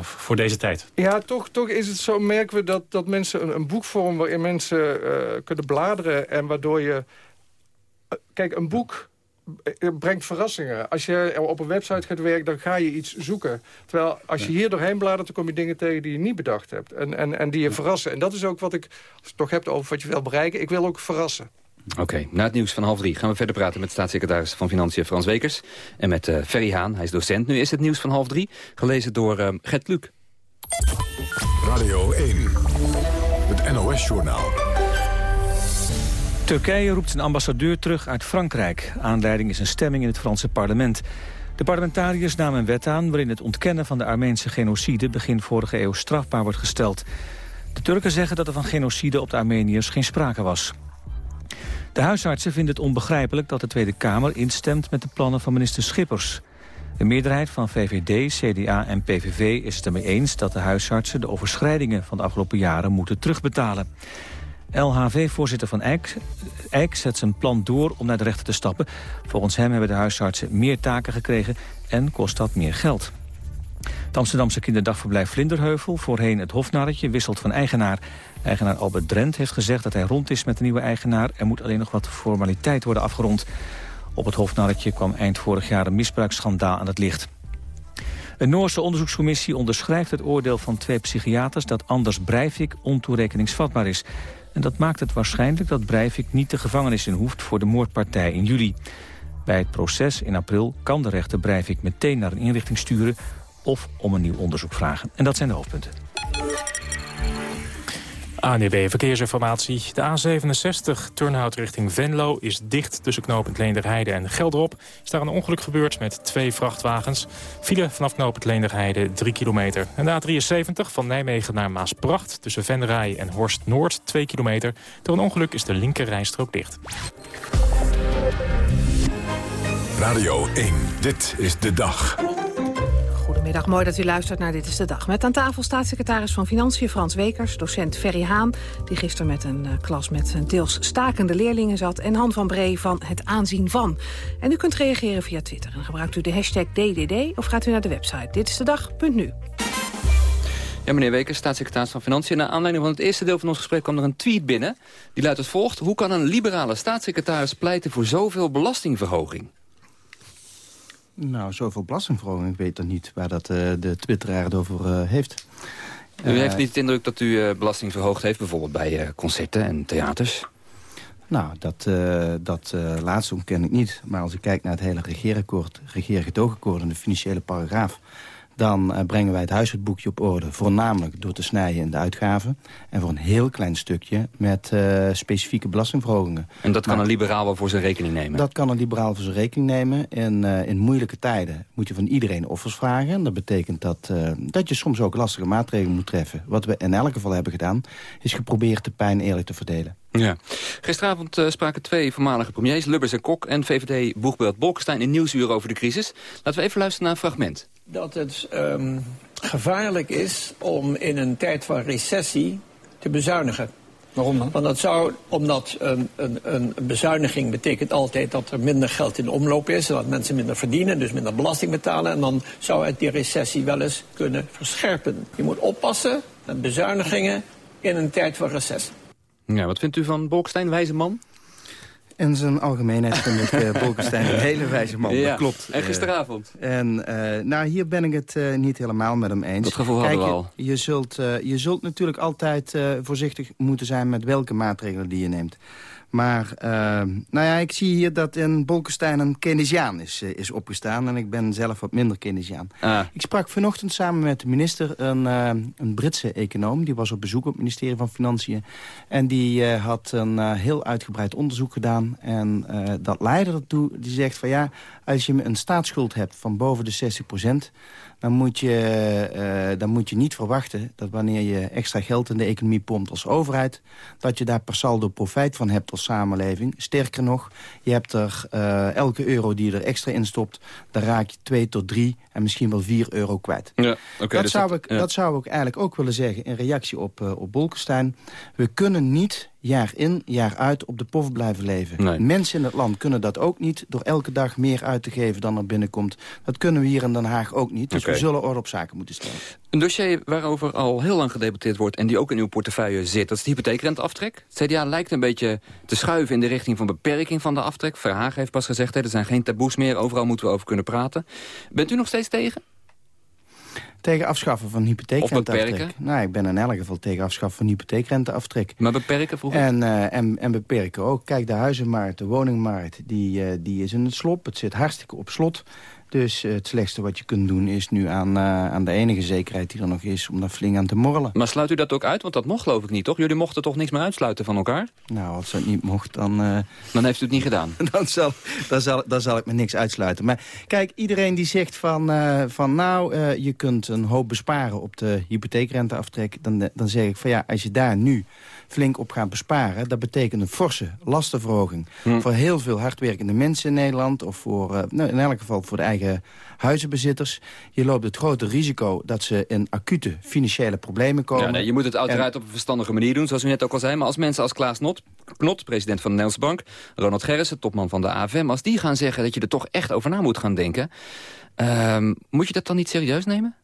Voor deze tijd. Ja, toch, toch is het zo, merken we dat, dat mensen een, een boek vormen... waarin mensen kunnen bladeren en waardoor je... kijk, een boek brengt verrassingen. Als je op een website gaat werken, dan ga je iets zoeken. Terwijl als je hier doorheen bladert, dan kom je dingen tegen die je niet bedacht hebt. En, en, en die je verrassen. En dat is ook wat ik, als het toch hebt over wat je wil bereiken... ik wil ook verrassen. Oké, na het nieuws van half drie gaan we verder praten met staatssecretaris van Financiën Frans Wekers. En met uh, Ferry Haan, hij is docent. Nu is het nieuws van half drie, gelezen door uh, Gert Luc. Radio 1, het NOS-journaal. Turkije roept zijn ambassadeur terug uit Frankrijk. Aanleiding is een stemming in het Franse parlement. De parlementariërs namen een wet aan waarin het ontkennen van de Armeense genocide begin vorige eeuw strafbaar wordt gesteld. De Turken zeggen dat er van genocide op de Armeniërs geen sprake was. De huisartsen vinden het onbegrijpelijk dat de Tweede Kamer instemt met de plannen van minister Schippers. De meerderheid van VVD, CDA en PVV is het ermee eens dat de huisartsen de overschrijdingen van de afgelopen jaren moeten terugbetalen. LHV-voorzitter van Eijk, zet zijn plan door om naar de rechter te stappen. Volgens hem hebben de huisartsen meer taken gekregen en kost dat meer geld. Het Amsterdamse kinderdagverblijf Vlinderheuvel, voorheen het Hofnarretje, wisselt van eigenaar. Eigenaar Albert Drent heeft gezegd dat hij rond is met de nieuwe eigenaar. Er moet alleen nog wat formaliteit worden afgerond. Op het Hofnarretje kwam eind vorig jaar een misbruiksschandaal aan het licht. Een Noorse onderzoekscommissie onderschrijft het oordeel van twee psychiaters... dat Anders Breivik ontoerekeningsvatbaar is. En dat maakt het waarschijnlijk dat Breivik niet de gevangenis in hoeft voor de moordpartij in juli. Bij het proces in april kan de rechter Breivik meteen naar een inrichting sturen of om een nieuw onderzoek vragen. En dat zijn de hoofdpunten. ANEB Verkeersinformatie. De A67 Turnhout richting Venlo is dicht tussen knooppunt Leenderheide en Gelderop. Is daar een ongeluk gebeurd met twee vrachtwagens. File vanaf knooppunt Leenderheide 3 kilometer. En de A73 van Nijmegen naar Maasbracht tussen Venray en Horst Noord 2 kilometer. Door een ongeluk is de linker rijstrook dicht. Radio 1, dit is de dag. Goedemiddag, mooi dat u luistert naar Dit is de Dag. Met aan tafel staatssecretaris van Financiën Frans Wekers... docent Ferry Haan, die gisteren met een uh, klas met deels stakende leerlingen zat... en Han van Bree van Het Aanzien Van. En u kunt reageren via Twitter. En gebruikt u de hashtag DDD of gaat u naar de website ditistedag.nu. Ja, meneer Wekers, staatssecretaris van Financiën. Naar aanleiding van het eerste deel van ons gesprek kwam er een tweet binnen. Die luidt als volgt. Hoe kan een liberale staatssecretaris pleiten voor zoveel belastingverhoging? Nou, zoveel belastingverhoging. Ik weet dan niet waar dat, uh, de twitteraar het over uh, heeft. U heeft niet de indruk dat u uh, belasting verhoogd heeft... bijvoorbeeld bij concerten en theaters? Nou, dat, dat laatste ontken ik niet. Maar als ik kijk naar het hele regeerakkoord... regeergedoogakkoord en de financiële paragraaf dan uh, brengen wij het huishoudboekje op orde. Voornamelijk door te snijden in de uitgaven. En voor een heel klein stukje met uh, specifieke belastingverhogingen. En dat kan een liberaal wel voor zijn rekening nemen? Dat kan een liberaal voor zijn rekening nemen. En uh, in moeilijke tijden moet je van iedereen offers vragen. En dat betekent dat, dat je soms ook lastige maatregelen moet treffen. Wat we in elk geval hebben gedaan, is geprobeerd de pijn eerlijk te verdelen. Ja. Gisteravond uh, spraken twee voormalige premiers, Lubbers en Kok... en VVD-boegbeeld Bolkestein in Nieuwsuur over de crisis. Laten we even luisteren naar een fragment dat het um, gevaarlijk is om in een tijd van recessie te bezuinigen. Waarom dan? Want dat zou, omdat een, een, een, bezuiniging betekent altijd dat er minder geld in omloop is... en dat mensen minder verdienen, dus minder belasting betalen... en dan zou het die recessie wel eens kunnen verscherpen. Je moet oppassen met bezuinigingen in een tijd van recessie. Ja, wat vindt u van Bolkestein, wijze man? In zijn algemeenheid vind ik uh, Bolkestein een hele wijze man. Ja. Dat klopt. En gisteravond? Uh, en uh, nou, hier ben ik het niet helemaal met hem eens. Dat gevoel Kijk, hadden we al. Je, je, zult, je zult natuurlijk altijd voorzichtig moeten zijn met welke maatregelen die je neemt. Maar uh, nou ja, ik zie hier dat in Bolkestein een Keynesiaan is, uh, is opgestaan. En ik ben zelf wat minder Keynesiaan. Ah. Ik sprak vanochtend samen met de minister, een, uh, een Britse econoom. Die was op bezoek op het ministerie van Financiën. En die had een heel uitgebreid onderzoek gedaan. En dat leidde ertoe, die zegt van ja, als je een staatsschuld hebt van boven de 60 procent dan moet, je, uh, dan moet je niet verwachten dat wanneer je extra geld in de economie pompt als overheid... dat je daar per saldo profijt van hebt als samenleving. Sterker nog, je hebt er uh, elke euro die je er extra in stopt... daar raak je 2 tot 3 en misschien wel 4 euro kwijt. Ja, okay, dat, dus zou dat, ik, ja. dat zou ik eigenlijk ook willen zeggen in reactie op, uh, op Bolkestein. We kunnen niet jaar in, jaar uit op de pof blijven leven. Nee. Mensen in het land kunnen dat ook niet... door elke dag meer uit te geven dan er binnenkomt. Dat kunnen we hier in Den Haag ook niet. Dus we zullen orde op zaken moeten stellen. Een dossier waarover al heel lang gedebatteerd wordt... en die ook in uw portefeuille zit, dat is de hypotheekrenteaftrek. Het CDA lijkt een beetje te schuiven in de richting van beperking van de aftrek. Verhagen heeft pas gezegd, hè, er zijn geen taboes meer. Overal moeten we over kunnen praten. Bent u nog steeds tegen? Tegen afschaffen van hypotheekrenteaftrek. Nou, ik ben in elk geval tegen afschaffen van hypotheekrenteaftrek. Maar beperken vroeg En, uh, en, en beperken ook. Kijk, de huizenmarkt, de woningmarkt, die, uh, die is in het slop. Het zit hartstikke op slot. Dus uh, het slechtste wat je kunt doen is nu aan, aan de enige zekerheid die er nog is... om daar flink aan te morrelen. Maar sluit u dat ook uit? Want dat mocht geloof ik niet, toch? Jullie mochten toch niks meer uitsluiten van elkaar? Nou, als dat niet mocht, dan... uh, dan heeft u het niet gedaan? [laughs] dan, zal, dan, zal, dan zal ik me niks uitsluiten. Maar kijk, iedereen die zegt van... Uh, van nou, uh, je kunt een hoop besparen op de hypotheekrenteaftrek... Dan, dan zeg ik van ja, als je daar nu flink op gaat besparen... dat betekent een forse lastenverhoging... Hm. voor heel veel hardwerkende mensen in Nederland... of voor, nou, in elk geval voor de eigen huizenbezitters. Je loopt het grote risico dat ze in acute financiële problemen komen. Ja, nee, je moet het uiteraard en... op een verstandige manier doen, zoals u net ook al zei. Maar als mensen als Klaas Not, Knot, president van de Nederlandse Bank... Ronald Gerritsen, topman van de AFM... als die gaan zeggen dat je er toch echt over na moet gaan denken... Um, moet je dat dan niet serieus nemen?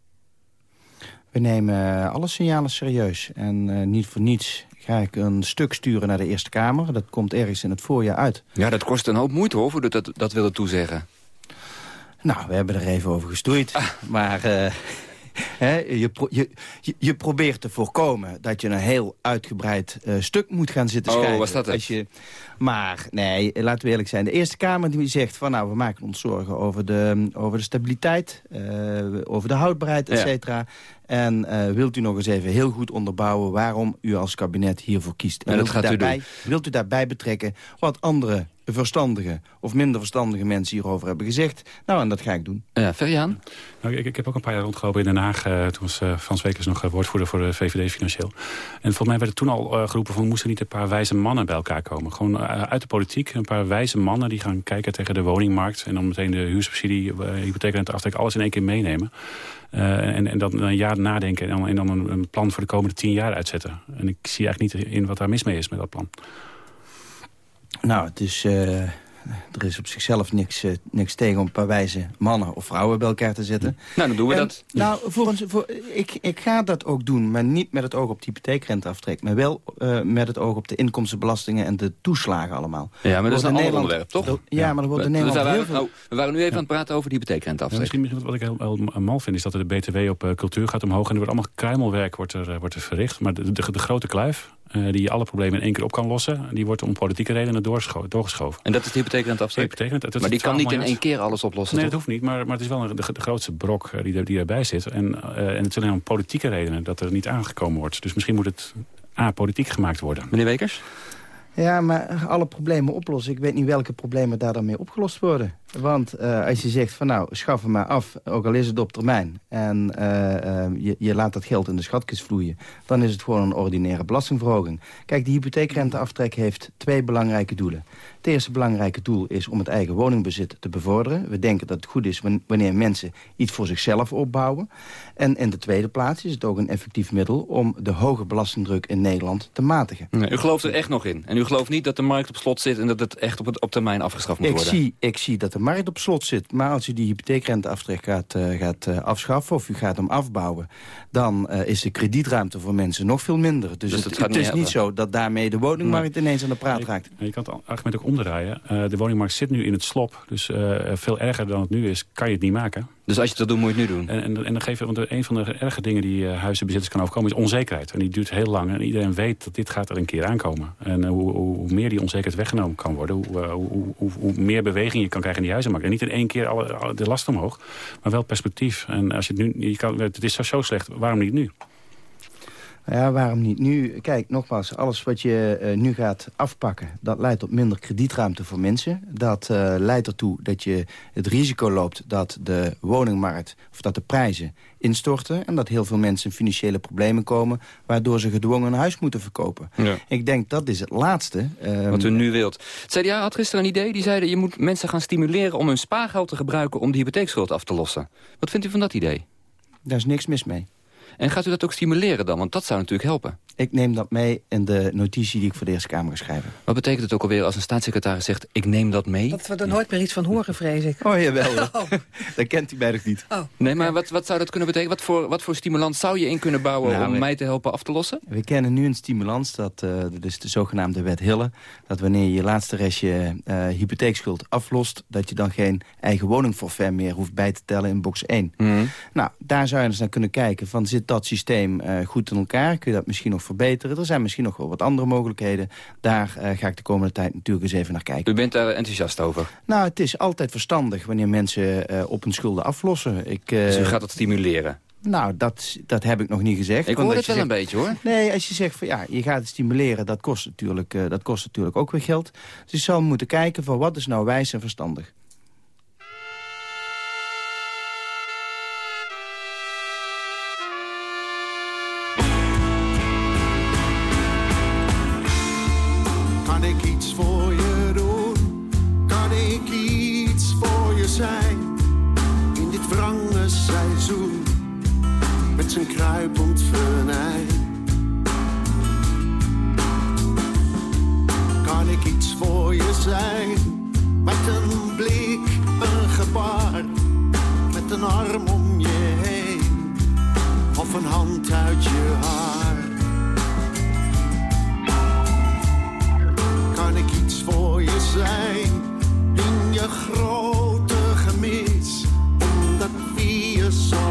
We nemen alle signalen serieus. En uh, niet voor niets ga ik een stuk sturen naar de Eerste Kamer. Dat komt ergens in het voorjaar uit. Ja, dat kost een hoop moeite hoor, dat, dat, dat willen toezeggen. Nou, we hebben er even over gestoeid. Ah. Maar uh, [laughs] hè, je, pro je, je, probeert te voorkomen dat je een heel uitgebreid uh, stuk moet gaan zitten oh, schrijven. was dat het? Als je, maar nee, laten we eerlijk zijn. De Eerste Kamer die zegt van nou, we maken ons zorgen over de, over de stabiliteit, uh, over de houdbaarheid, et cetera. Ja. En uh, wilt u nog eens even heel goed onderbouwen waarom u als kabinet hiervoor kiest. En, en dat wilt, gaat u daarbij, u doen. wilt u daarbij betrekken wat andere verstandige of minder verstandige mensen hierover hebben gezegd. Nou, en dat ga ik doen. Ja, Verjaan? Nou, ik, ik heb ook een paar jaar rondgelopen in Den Haag. Uh, toen was uh, Frans Wekers nog uh, woordvoerder voor de VVD Financieel. En volgens mij werd het toen al geroepen van... moesten niet een paar wijze mannen bij elkaar komen. Gewoon uit de politiek, een paar wijze mannen... die gaan kijken tegen de woningmarkt... en dan meteen de huursubsidie, hypotheekrenteaftrek... alles in één keer meenemen. en, en dan een jaar nadenken en dan, en dan een, een, plan voor de komende tien jaar uitzetten. En ik zie eigenlijk niet in wat daar mis mee is met dat plan. Nou, het is, uh, er is op zichzelf niks, uh, niks tegen om een paar wijze mannen of vrouwen bij elkaar te zetten. Nou, dan doen we en, dat. Nou, voor ons, voor, ik, ik ga dat ook doen, maar niet met het oog op de hypotheekrenteaftrek. Maar wel uh, met het oog op de inkomstenbelastingen en de toeslagen allemaal. Ja, maar dat is een ander Nederland, onderwerp, toch? Do, ja, maar er wordt in Nederland waren, oh, we waren nu even ja. aan het praten over de hypotheekrenteaftrek. Ja, misschien wat ik heel, heel mal vind, is dat de BTW op uh, cultuur gaat omhoog. En er wordt allemaal kruimelwerk wordt er, wordt er verricht. Maar de, de, de grote kluif, uh, die alle problemen in één keer op kan lossen... die wordt om politieke redenen doorgeschoven. En dat is de hypotheekrenteaftrek? Dat maar die kan niet in één keer alles oplossen, Nee, toch? dat hoeft niet, maar, maar het is wel een, de, de grootste brok uh, die, die erbij zit. En, uh, en het zijn om politieke redenen dat er niet aangekomen wordt. Dus misschien moet het A, politiek gemaakt worden. Meneer Wekers? Ja, maar alle problemen oplossen. Ik weet niet welke problemen daar dan mee opgelost worden. Want uh, als je zegt van nou, schaf hem maar af, ook al is het op termijn... en uh, uh, je, je laat dat geld in de schatkist vloeien... dan is het gewoon een ordinaire belastingverhoging. Kijk, de hypotheekrenteaftrek heeft twee belangrijke doelen. Het eerste belangrijke doel is om het eigen woningbezit te bevorderen. We denken dat het goed is wanneer mensen iets voor zichzelf opbouwen. En in de tweede plaats is het ook een effectief middel... om de hoge belastingdruk in Nederland te matigen. Nee, u gelooft er echt nog in? En u gelooft niet dat de markt op slot zit... en dat het echt op, het, op termijn afgeschaft moet ik worden? Zie, ik zie dat de markt op slot zit. Maar als u die hypotheekrenteaftrek gaat, uh, gaat uh, afschaffen of u gaat hem afbouwen... dan uh, is de kredietruimte voor mensen nog veel minder. Dus, Dus het, het gaat het is niet zo dat daarmee de woningmarkt ineens aan de praat raakt. Je kan het argument ook omdraaien. Eh, de woningmarkt zit nu in het slop. Dus eh, veel erger dan het nu is, kan je het niet maken. Dus als je dat doet, moet je het nu doen. En, en, en dan geven, want een van de erge dingen die eh, huizenbezitters kan overkomen... is onzekerheid. En die duurt heel lang. En iedereen weet dat dit gaat er een keer aankomen. En eh, hoe, hoe, meer die onzekerheid weggenomen kan worden... Hoe, eh, hoe, hoe, hoe meer beweging je kan krijgen in die huizenmarkt. En niet in één keer alle, alle- de last omhoog, maar wel perspectief. En als je het nu... Je kan, het is zo, zo slecht, waarom niet nu? Ja, waarom niet nu? Kijk, nogmaals, alles wat je eh, nu gaat afpakken... dat leidt tot minder kredietruimte voor mensen. Dat eh, leidt ertoe dat je het risico loopt dat de woningmarkt... of dat de prijzen instorten... en dat heel veel mensen in financiële problemen komen... waardoor ze gedwongen een huis moeten verkopen. Ja. Ik denk dat is het laatste. ehm, Wat u nu wilt. Het CDA had gisteren een idee. Die zeiden, je moet mensen gaan stimuleren om hun spaargeld te gebruiken... om de hypotheekschuld af te lossen. Wat vindt u van dat idee? Daar is niks mis mee. En gaat u dat ook stimuleren dan? Want dat zou natuurlijk helpen. Ik neem dat mee in de notitie die ik voor de Eerste Kamer ga schrijven. Wat betekent het ook alweer als een staatssecretaris zegt... ik neem dat mee? Dat we er nooit meer iets van horen, vrees ik. Oh, jawel. [laughs] Dat kent u bij nog niet. Nee, maar wat, wat zou dat kunnen betekenen? Wat voor, wat voor stimulans zou je in kunnen bouwen Nou, om we- mij te helpen af te lossen? We kennen nu een stimulans, dat, eh, dat is de zogenaamde wet Hille. Dat wanneer je je laatste restje eh, hypotheekschuld aflost... dat je dan geen eigen woningforfait meer hoeft bij te tellen in box 1. Nou, daar zou je eens naar kunnen kijken. Van, zit dat systeem eh, goed in elkaar? Kun je dat misschien nog verbeteren? Er zijn misschien nog wel wat andere mogelijkheden. Daar eh, ga ik de komende tijd natuurlijk eens even naar kijken. U bent daar enthousiast over. Nou, het is altijd verstandig wanneer mensen eh, op hun schulden aflossen. Ik, eh, Dus u gaat dat stimuleren? Nou, dat, dat heb ik nog niet gezegd. Ik hoor het wel zegt- een beetje, hoor. Nee, als je zegt van ja, je gaat het stimuleren, dat kost natuurlijk, dat kost natuurlijk ook weer geld. Dus je zou moeten kijken van wat is nou wijs en verstandig. Met een arm om je heen. Of een hand uit je haar. kan ik iets voor je zijn in je grote gemis, omdat wie je zo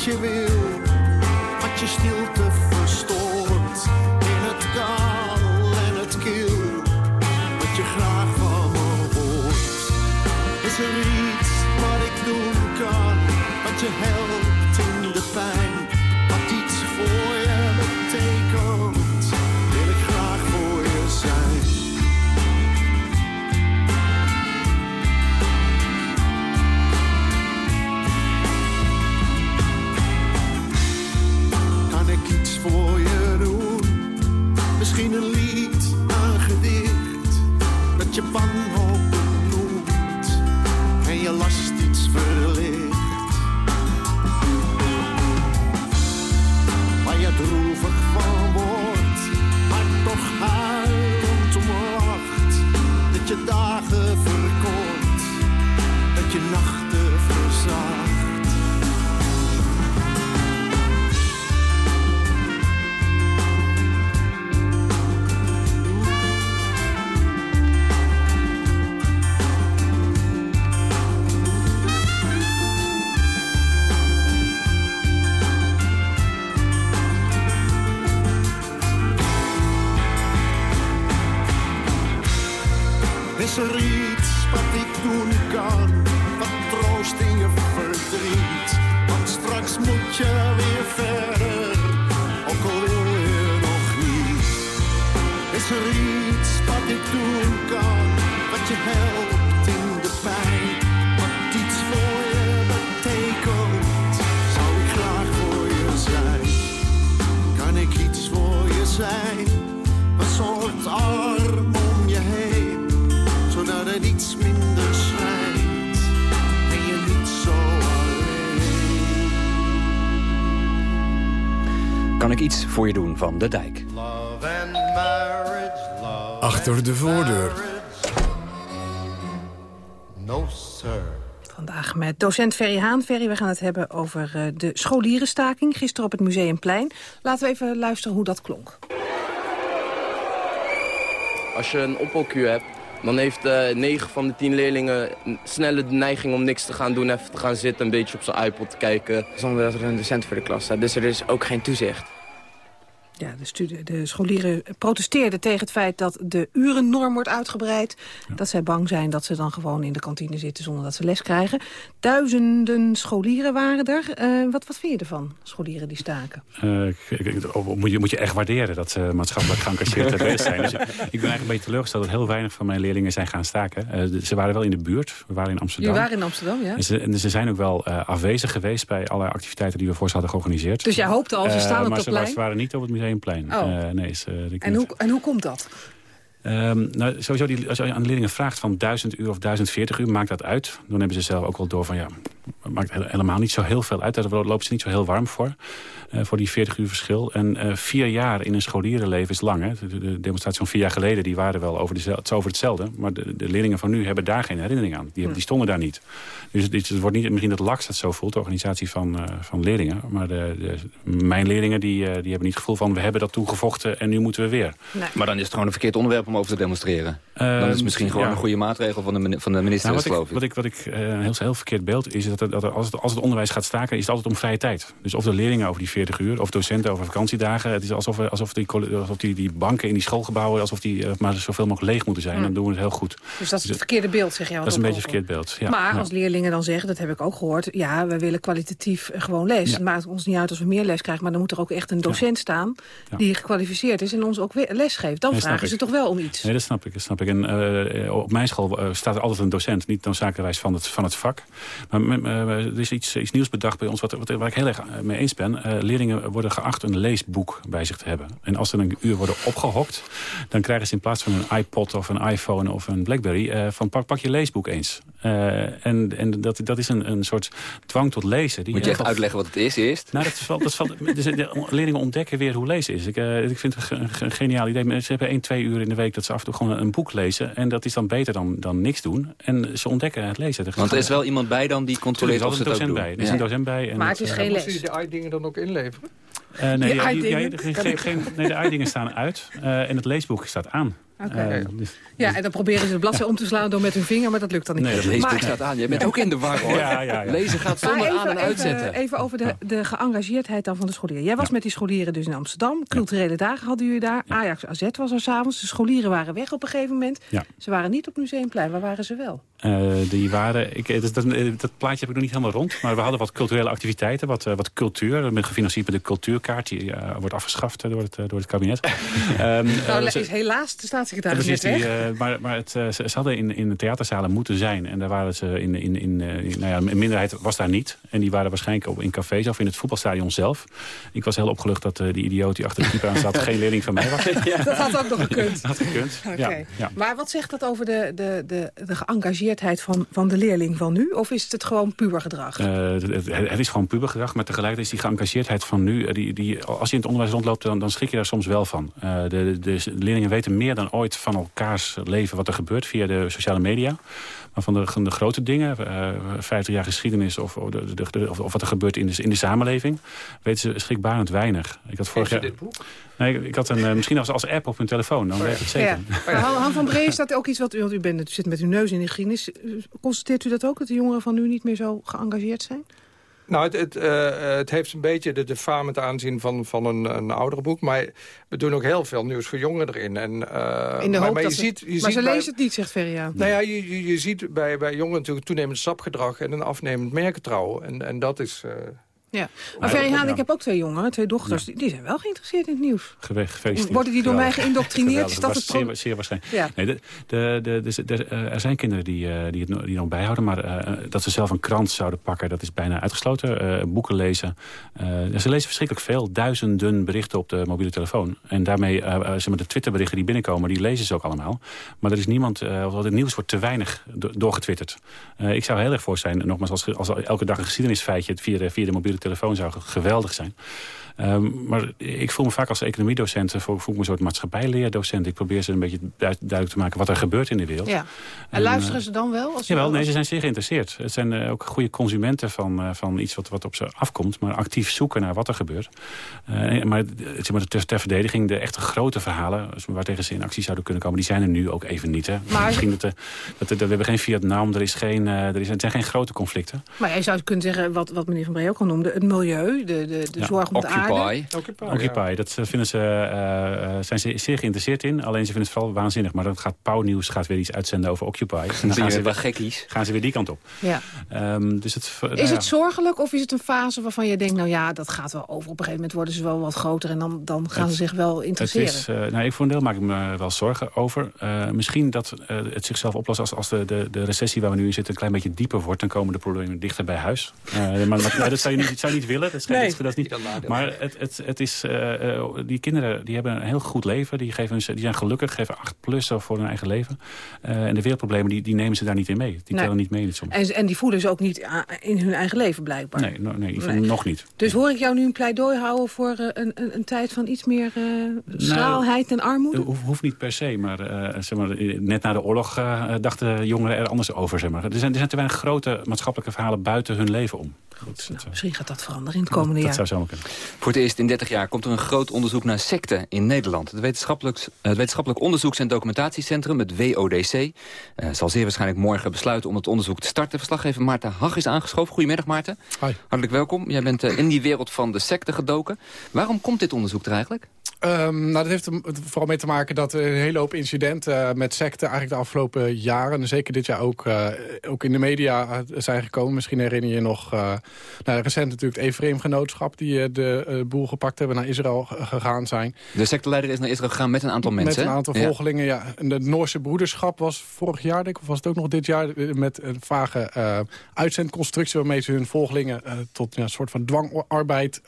wat je wil, wat je stilte verstoort? In het kaal en het kil, wat je graag van me hoort. Is er iets wat ik doen kan, wat je helpt in de pijn? Je helpt in de pijn? Wat iets voor je betekent? Zou ik graag voor je zijn? zijn. Een soort arm om je heen, zodat het iets minder schrijnt. En je niet zo alleen. Kan ik iets voor je doen van De Dijk? Love and marriage, love Achter de voordeur. Vandaag met docent Ferry Haan. Ferry, we gaan het hebben over eh, de scholierenstaking. Gisteren op het Museumplein. Laten we even luisteren hoe dat klonk. Als je een oppelkuur hebt, dan heeft eh 9 van de 10 leerlingen snelle neiging om niks te gaan doen. Even te gaan zitten, een beetje op zijn iPod te kijken. Zonder dat er een docent voor de klas staat. Dus er is ook geen toezicht. Ja, de, de scholieren protesteerden tegen het feit dat de urennorm wordt uitgebreid. Dat zij bang zijn dat ze dan gewoon in de kantine zitten zonder dat ze les krijgen. Duizenden scholieren waren er. Eh, wat, wat vind je ervan, scholieren die staken? Eh, ik- ik- ik- oh, moet, je, moet je echt waarderen dat ze maatschappelijk geëngageerd [laughs] bezig zijn. Dus ik ben eigenlijk een beetje teleurgesteld dat heel weinig van mijn leerlingen zijn gaan staken. Eh, ze waren wel in de buurt. We waren in Amsterdam. Jullie waren in Amsterdam, ja? En ze, en ze zijn ook wel eh, afwezig geweest bij alle activiteiten die we voor ze hadden georganiseerd. Dus jij hoopte al, ze staan op maar dat ze, plein? ze waren niet op het Museumplein. Oh. Eh, nee, ze, ik En hoe, en hoe komt dat? Ehm, nou, sowieso, die, als je aan leerlingen vraagt van 1000 uur of 1040 uur, maakt dat uit. Dan hebben ze zelf ook wel door van ja, maakt he- helemaal niet zo heel veel uit. Daar lopen ze niet zo heel warm voor, eh, voor die 40 uur verschil. En eh, vier jaar in een scholierenleven is lang. Hè. De, de demonstratie van vier jaar geleden, die waren wel over, dezelfde, het is over hetzelfde. Maar de, de leerlingen van nu hebben daar geen herinnering aan. Die, hebben, die stonden daar niet. Dus het, het wordt niet misschien dat LAX dat zo voelt, de organisatie van, eh, van leerlingen. Maar de, de, mijn leerlingen die, eh, die hebben niet het gevoel van we hebben dat toegevochten en nu moeten we weer. Maar dan is het gewoon een verkeerd onderwerp om over te demonstreren. dan is het misschien Ehm, gewoon ja. een goede maatregel van de, van de minister, Nou, wat, geloof ik, wat ik, wat ik eh, een heel, heel verkeerd beeld is dat, er- dat er, als, het, als het onderwijs gaat staken, is het altijd om vrije tijd. Dus of de leerlingen over die 40 uur, of docenten over vakantiedagen. Het is alsof, alsof, die, alsof die, die banken in die schoolgebouwen, alsof die eh, maar zoveel mogelijk leeg moeten zijn. Hmm. Dan doen we het heel goed. Dus dat is het verkeerde beeld, zeg jij. Dat is een beetje verkeerd beeld. Ja, maar ja. als leerlingen dan zeggen, dat heb ik ook gehoord... ja, we willen kwalitatief eh, gewoon les. Ja. Het maakt ons niet uit als we meer les krijgen... maar dan moet er ook echt een docent staan die gekwalificeerd is... en ons ook weer les geeft. Dan Nee, vragen ze ik. toch wel om iets. Nee, dat snap ik. Dat snap ik. En eh, op mijn school staat er altijd een docent, niet noodzakelijkerwijs van het, van het vak. Maar er is iets, iets nieuws bedacht bij ons, wat, wat, waar ik heel erg eh, mee eens ben. Eh, leerlingen worden geacht een leesboek bij zich te hebben. En als ze een uur worden opgehokt, dan krijgen ze in plaats van een iPod of een iPhone of een Blackberry, eh, van pak, pak je leesboek eens. Eh, en en dat, dat is een, een soort dwang tot lezen. Die Moet je echt uitleggen wat het is eerst? nou, dat valt, dat valt, dus de leerlingen ontdekken weer hoe lezen is. Ik, eh, ik vind het een geniaal idee. Ze hebben één, twee uur in de week dat ze af en toe gewoon een boek lezen. En dat is dan beter dan, dan niks doen. En ze ontdekken het lezen. Want er is wel iemand bij dan die controleert er of is ze het ook een doen. docent bij. Er is een docent bij. En Maar het is geen Moesten les. jullie de AI-dingen dan ook inleveren? Eh, nee, die, uitdingen? die- geen- geen- geen- nee, de uitdingen staan uit. eh, en het leesboek staat aan. Oké. Eh, dus- Ja, en dan proberen ze de bladzijde om te slaan door met hun vinger... maar dat lukt dan niet. Nee, dat Het leesboek Maar- staat aan. Jij bent ook in de war, hoor. Ja, ja, ja. Lezen gaat zonder even, aan- en uitzetten. Even over de, de geëngageerdheid dan van de scholieren. Jij was met die scholieren dus in Amsterdam. Culturele dagen hadden jullie daar. Ajax AZ was er s'avonds. De scholieren waren weg op een gegeven moment. Ja. Ze waren niet op Museumplein. Waar waren ze wel? Eh, die waren, ik, eh, dat, dat, eh, dat plaatje heb ik nog niet helemaal rond. Maar we hadden wat culturele activiteiten, wat, wat cultuur. Met gefinancierd met de cultuurkaart. Die wordt afgeschaft door, het, door het kabinet. [laughs] Eh, Nou, ze- is helaas de staatssecretaris Precies, die, maar, maar het, ze, ze hadden in, in de theaterzalen moeten zijn. En daar waren ze in, in, in, in- nou ja, een minderheid was daar niet. En die waren waarschijnlijk op, in cafés of in het voetbalstadion zelf. Ik was heel opgelucht dat die idioot die achter de keeper aan zat... [laughs] geen leerling van mij was. Dat had ook nog gekund. [laughs] Had gekund, Oké. ja. Maar wat zegt dat over de, de, de, de geëngageerdheid van, van de leerling van nu? Of is het gewoon puber gedrag? Eh, het, het- is gewoon pubergedrag, maar tegelijkertijd is die geëngageerdheid van nu... eh, Die, die, als je in het onderwijs rondloopt, dan, dan schrik je daar soms wel van. Eh, de, de leerlingen weten meer dan ooit van elkaars leven wat er gebeurt via de sociale media. Maar van de, van de grote dingen, eh 50 jaar geschiedenis of, of, de, de- de- of, of wat er gebeurt in de, in de samenleving... weten ze schrikbarend weinig. Ik had vorig jaar... u dit boek? Nee, ik- had een, eh, misschien als, als app op hun telefoon, dan werkt het zeker. Ja. [laughs] Han, Han van Bree, is dat ook iets wat u, want u bent, u zit met uw neus in de geschiedenis. Constateert u dat ook, dat de jongeren van nu niet meer zo geëngageerd zijn? Nou, het, het, eh, het heeft een beetje de, de faam aanzien van, van een, een oudere boek. Maar we doen ook heel veel nieuws voor jongeren erin. En, eh, In de maar, hoop maar je ze, ziet, je maar ziet ze bij- lezen het niet, zegt Feria. Nou ja, je, je, je ziet bij, bij jongeren natuurlijk toenemend sapgedrag... en een afnemend merkentrouw. En, en dat is... eh, Ja. Maar Ferry Haan, ik heb ook twee jongen, twee dochters. Die, die zijn wel geïnteresseerd in het nieuws. Gefeliciteerd. Worden die door mij geïndoctrineerd? Is dat het zeer, zeer waarschijnlijk. Ja. Nee, de, de, de, eh, er zijn kinderen die, eh, die het die nog bijhouden. Maar eh, dat ze zelf een krant zouden pakken, dat is bijna uitgesloten. Boeken lezen. Ze lezen verschrikkelijk veel. Duizenden berichten op de mobiele telefoon. En daarmee, zeg maar, de Twitterberichten die binnenkomen, die lezen ze ook allemaal. Maar er is niemand, of het nieuws wordt te weinig do- doorgetwitterd. Ik zou heel erg voor zijn, nogmaals, als, als elke dag een geschiedenisfeitje via de, via de mobiele telefoon zou ge- geweldig zijn. Ehm, maar ik voel me vaak als economiedocent, eh, voel, voel ik me een soort maatschappijleerdocent. Ik probeer ze een beetje du- duidelijk te maken wat er gebeurt in de wereld. Ja. En, En, luisteren eh, ze dan wel? Als Jawel, nee, als- ze zijn zeer geïnteresseerd. Het zijn eh, ook goede consumenten van, van iets wat, wat op ze afkomt... maar actief zoeken naar wat er gebeurt. Eh, maar, zeg maar ter, ter verdediging, de echte grote verhalen... waar tegen ze in actie zouden kunnen komen... die zijn er nu ook even niet. Hè. Maar- Misschien dat, de, dat de- we hebben geen Vietnam, er, is geen, er, is, er zijn geen grote conflicten. Maar je zou kunnen zeggen, wat, wat meneer Van Bree ook al noemde... het milieu, de, de, de Ja. zorg om de aarde. Occupy, dat eh, vinden ze, eh, eh, zijn ze zeer geïnteresseerd in. Alleen ze vinden het vooral waanzinnig. Maar dan gaat Pauw Nieuws gaat weer iets uitzenden over Occupy. [laughs] En zijn gaan ze wel gekkies. Gaan ze weer die kant op. Ja. Ehm, dus het, nou Is ja. het zorgelijk of is het een fase waarvan je denkt... nou ja, dat gaat wel over. Op een gegeven moment worden ze wel wat groter... en dan, dan gaan ze zich wel interesseren. Het is, eh, nou, ik voor een deel maak ik me wel zorgen over. Eh, misschien dat het zichzelf oplost als, als de, de, de recessie waar we nu in zitten... een klein beetje dieper wordt. Dan komen de problemen dichter bij huis. Eh, maar, maar nou, dat, zou je niet, dat zou je niet willen. Dat Nee. dat is niet, maar het, het, het is, eh, eh, die kinderen die hebben een heel goed leven. Die, geven, hun- die zijn gelukkig, geven 8 plus voor hun eigen leven. Eh, en de wereldproblemen die, die nemen ze daar niet in mee. Die Nee. tellen niet mee in het soms. En, en die voelen ze ook niet in hun eigen leven, blijkbaar. Nee, no- nee, Nee. nog niet. Dus hoor ik jou nu een pleidooi houden voor een, een, een tijd van iets meer eh schraalheid en armoede? Hoeft, niet per se, maar, zeg maar net na de oorlog dachten jongeren er anders over. Zeg maar. er, zijn, er zijn te weinig grote maatschappelijke verhalen buiten hun leven om. Dat, het, eh, Misschien gaat dat veranderen in het komende dat jaar. zou zomaar kunnen. Voor het eerst in 30 jaar komt er een groot onderzoek naar secten in Nederland. Het wetenschappelijk, het wetenschappelijk Onderzoeks- en Documentatiecentrum, het WODC, eh, zal zeer waarschijnlijk morgen besluiten om het onderzoek te starten. Verslaggever Maarten Hag is aangeschoven. Goedemiddag Maarten. Hartelijk welkom. Jij bent eh, in die wereld van de secten gedoken. Waarom komt dit onderzoek er eigenlijk? Ehm, nou, dat heeft er vooral mee te maken dat er een hele hoop incidenten eh, met secten eigenlijk de afgelopen jaren, en zeker dit jaar ook, eh, ook in de media eh, zijn gekomen. Misschien herinner je je nog nou, recent natuurlijk het Ephraim-genootschap die de boel gepakt hebben naar Israël gegaan zijn. De secteleider is naar Israël gegaan met een aantal mensen. Met een aantal volgelingen, ja. En de Noorse broederschap was vorig jaar, denk ik, of was het ook nog dit jaar... met een vage uitzendconstructie waarmee ze hun volgelingen... tot ja, een soort van dwangarbeid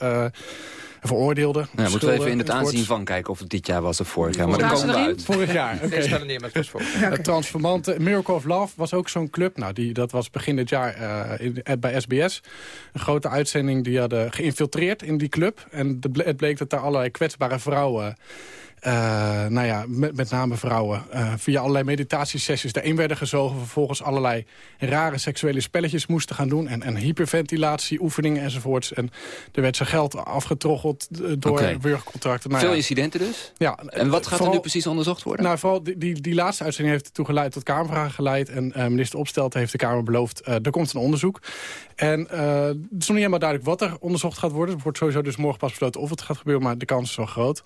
veroordeelden. Ja, moeten we even in het aanzien van kijken of het dit jaar was of vorig jaar. Maar daar Staan komen we uit. Vorig jaar, oké. Er was vorig Het Transformanten. Miracle of Love was ook zo'n club. Nou, die, dat was begin dit jaar eh, in, eh, bij SBS. Een grote uitzending. Die hadden geïnfiltreerd in die club. En de het bleek dat daar allerlei kwetsbare vrouwen... eh, nou ja, met, met name vrouwen, eh, via allerlei meditatiesessies erin werden gezogen. Vervolgens allerlei rare seksuele spelletjes moesten gaan doen. En, en hyperventilatie, oefeningen enzovoorts. En er werd zijn geld afgetroggeld eh, door Oké. burgercontracten. Nou Veel ja. incidenten dus? Ja, En wat gaat er nu precies onderzocht worden? nou, vooral die, die, die laatste uitzending heeft ertoe geleid tot Kamervragen geleid. En minister Opstelten heeft de Kamer beloofd, er komt een onderzoek. En het is nog niet helemaal duidelijk wat er onderzocht gaat worden. Het wordt sowieso dus morgen pas besloten of het gaat gebeuren, maar de kans is wel groot.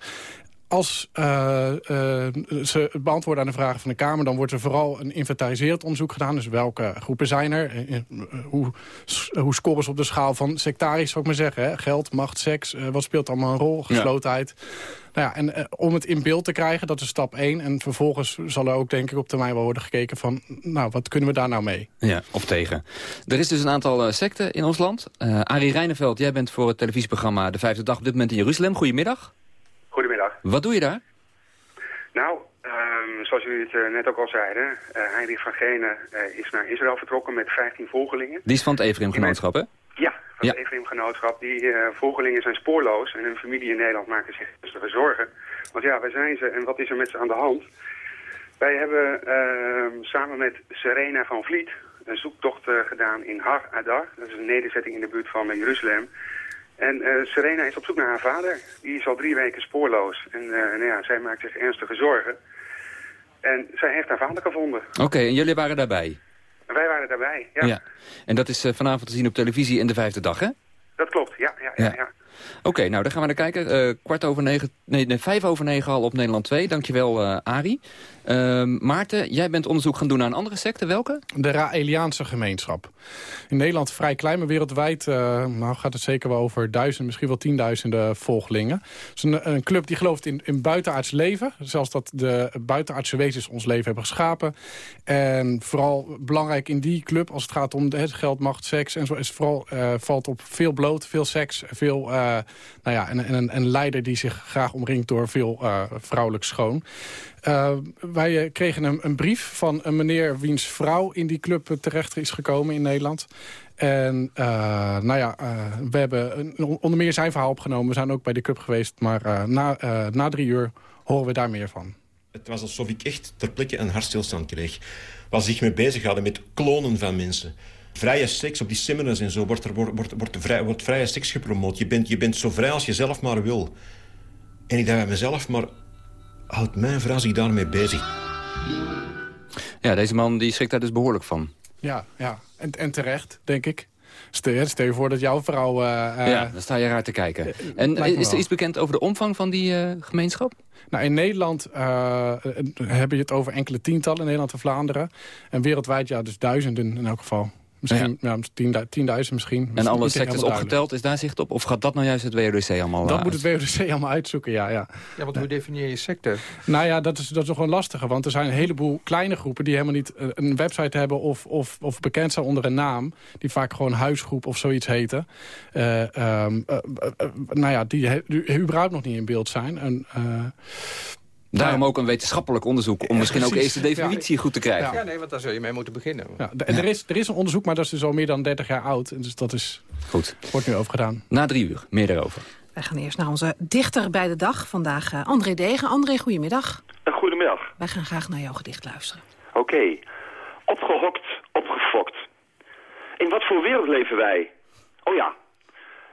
Als eh, eh, ze beantwoorden aan de vragen van de Kamer... dan wordt er vooral een inventariserend onderzoek gedaan. Dus welke groepen zijn er? Eh, hoe, hoe scoren ze op de schaal van sectarisch, zou ik maar zeggen. Hè? Geld, macht, seks, wat speelt allemaal een rol? Ja. Geslotenheid. Nou ja, en om het in beeld te krijgen, dat is stap 1. En vervolgens zal er ook, denk ik, op termijn wel worden gekeken van... nou, wat kunnen we daar nou mee? Ja, of tegen. Er is dus een aantal secten in ons land. Arie Reineveld, jij bent voor het televisieprogramma De Vijfde Dag op dit moment in Jeruzalem. Goedemiddag. Goedemiddag. Wat doe je daar? Nou, ehm, zoals jullie het eh, net ook al zeiden, eh Heinrich van Genen eh, is naar Israël vertrokken met 15 volgelingen. Die is van het Ephraim-genootschap, hè? Ja, van Ja. het Ephraim-genootschap. Die volgelingen zijn spoorloos en hun familie in Nederland maken zich ernstige zorgen. Want ja, waar zijn ze en wat is er met ze aan de hand? Wij hebben ehm, samen met Serena van Vliet een zoektocht gedaan in Har Adar. Dat is een nederzetting in de buurt van Jeruzalem. En eh, Serena is op zoek naar haar vader. Die is al drie weken spoorloos. En eh, nou ja, zij maakt zich ernstige zorgen. En zij heeft haar vader gevonden. Oké, en jullie waren daarbij? En wij waren daarbij, ja. En dat is eh, vanavond te zien op televisie in De Vijfde Dag, hè? Dat klopt, ja, ja, ja. Ja. ja. Oké, nou, daar gaan we naar kijken. Kwart over negen, nee, nee, vijf over negen al op Nederland 2. Dankjewel, uh, Arie. Uh, Maarten, jij bent onderzoek gaan doen naar een andere secte. Welke? De Raeliaanse gemeenschap. In Nederland vrij klein, maar wereldwijd uh, nou gaat het zeker wel over duizenden, misschien wel tienduizenden volgelingen. Het is een, een club die gelooft in, in buitenaards leven. Zelfs dat de buitenaardse wezens ons leven hebben geschapen. En vooral belangrijk in die club, als het gaat om het geld, macht, seks... en zo, is vooral uh, valt op veel bloot, veel seks, veel... Uh, nou ja, en, en een leider die zich graag omringt door veel vrouwelijk schoon. Uh, wij kregen een, een, brief van een meneer wiens vrouw in die club terecht is gekomen in Nederland. En nou ja, we hebben onder meer zijn verhaal opgenomen. We zijn ook bij de club geweest, maar na, na drie uur horen we daar meer van. Het was alsof ik echt ter plekke een hartstilstand kreeg. Ze zich mee bezig hadden met klonen van mensen. Vrije seks op die seminars en zo wordt, er, wordt, wordt, wordt, vrij, wordt vrije seks gepromoot. Je bent, je bent zo vrij als je zelf maar wil. En ik dacht bij mezelf, maar houdt mijn vrouw zich daarmee bezig? Ja, deze man die schrikt daar dus behoorlijk van. Ja, ja. En, en terecht, denk ik. Stel, stel je voor dat jouw vrouw... Uh, ja, dan sta je raar te kijken. En is er iets bekend over de omvang van die uh, gemeenschap? Nou, in Nederland uh, heb je het over enkele tientallen, in Nederland en Vlaanderen. En wereldwijd, ja, dus duizenden in elk geval. Misschien ja. ja 10.000 misschien. En alle sectors opgeteld, is daar zicht op? Of gaat dat nou juist het WODC allemaal Dat moet het WODC allemaal uitzoeken, ja. Ja, ja want hoe definieer je secte? Nou ja, dat is, dat is nog wel lastiger. Want er zijn een heleboel kleine groepen die helemaal niet een website hebben... of, of, of bekend zijn onder een naam. Die vaak gewoon huisgroep of zoiets heten. Uh, um, uh, uh, nou ja, die, die überhaupt nog niet in beeld zijn. En, Daarom ook een wetenschappelijk onderzoek, om misschien ook eerst de definitie goed te krijgen. Ja, nee, want daar zul je mee moeten beginnen. Ja, er, is, er is een onderzoek, maar dat is dus al meer dan 30 jaar oud. Dus dat is, goed. wordt nu overgedaan. Na drie uur, meer daarover. Wij gaan eerst naar onze dichter bij de dag. Vandaag uh, André Degen. André, goedemiddag. Goedemiddag. Wij gaan graag naar jouw gedicht luisteren. Oké. Okay. Opgehokt, opgefokt. In wat voor wereld leven wij? Oh ja.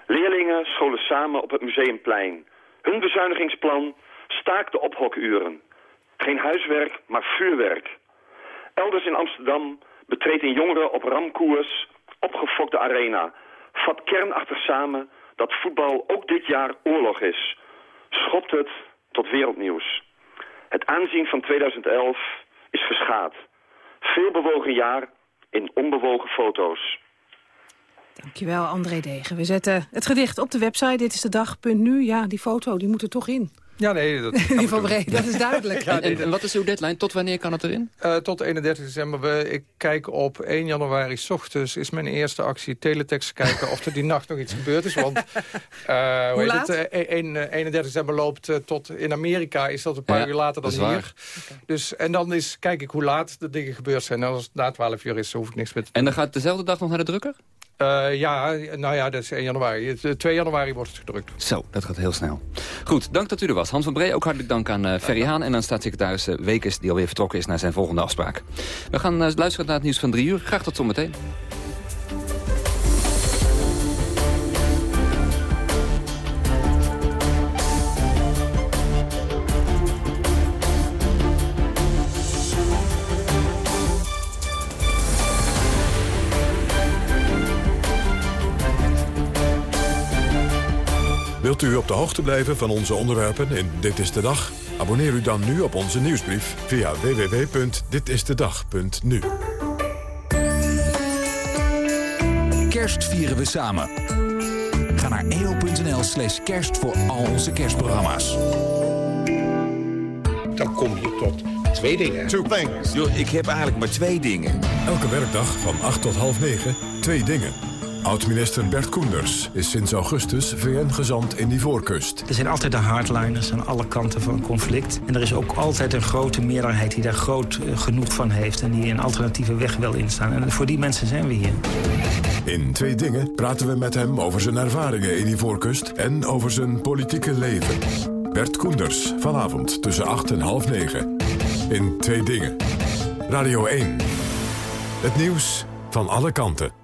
Leerlingen scholen samen op het museumplein. Hun bezuinigingsplan Staak de ophokuren. Geen huiswerk, maar vuurwerk. Elders in Amsterdam betreedt een jongere op ramkoers opgefokte arena. Vat kernachtig samen dat voetbal ook dit jaar oorlog is. Schopt het tot wereldnieuws. Het aanzien van 2011 is geschaad. Veel bewogen jaar in onbewogen foto's. Dankjewel, André Degen. We zetten het gedicht op de website. Dit is de dag.nu. Ja, die foto die moet er toch in. Ja, nee. Dat, [laughs] dat is duidelijk. ja, en, wat is uw deadline? Tot wanneer kan het erin? Uh, tot 31 december. We, ik kijk op 1 januari s ochtends is mijn eerste actie teletext kijken of er die nacht nog iets gebeurd is. Want uh, [laughs] hoe, hoe laat? Het, uh, 1, 31 december loopt tot in Amerika is dat een paar ja, uur later dan hier. Okay. Dus, en dan is, kijk ik hoe laat de dingen gebeurd zijn. En als het na 12 uur is, hoef ik niks meer te En dan gaat dezelfde dag nog naar de drukker? Uh, ja, nou ja, dat is 1 januari. 2 januari wordt het gedrukt. Zo, dat gaat heel snel. Goed, dank dat u er was. Hans van Bree, ook hartelijk dank aan uh, Ferry Haan... en aan staatssecretaris uh, Wekes, die alweer vertrokken is naar zijn volgende afspraak. We gaan luisteren naar het nieuws van drie uur. Graag tot zometeen. U op de hoogte blijven van onze onderwerpen in Dit is de Dag? Abonneer u dan nu op onze nieuwsbrief via www.ditistedag.nu. Kerst vieren we samen. Ga naar eo.nl slash kerst voor al onze kerstprogramma's. Dan kom je tot twee dingen. Two things. Yo, ik heb eigenlijk maar twee dingen. Elke werkdag van 8 tot half 9, twee dingen. Oud-minister Bert Koenders is sinds augustus VN-gezant in Ivoorkust. Er zijn altijd de hardliners aan alle kanten van een conflict. En er is ook altijd een grote meerderheid die daar groot uh, genoeg van heeft... en die een alternatieve weg wil instaan. En voor die mensen zijn we hier. In Twee Dingen praten we met hem over zijn ervaringen in Ivoorkust... en over zijn politieke leven. Bert Koenders, vanavond tussen 8 en half 9. In Twee Dingen. Radio 1. Het nieuws van alle kanten.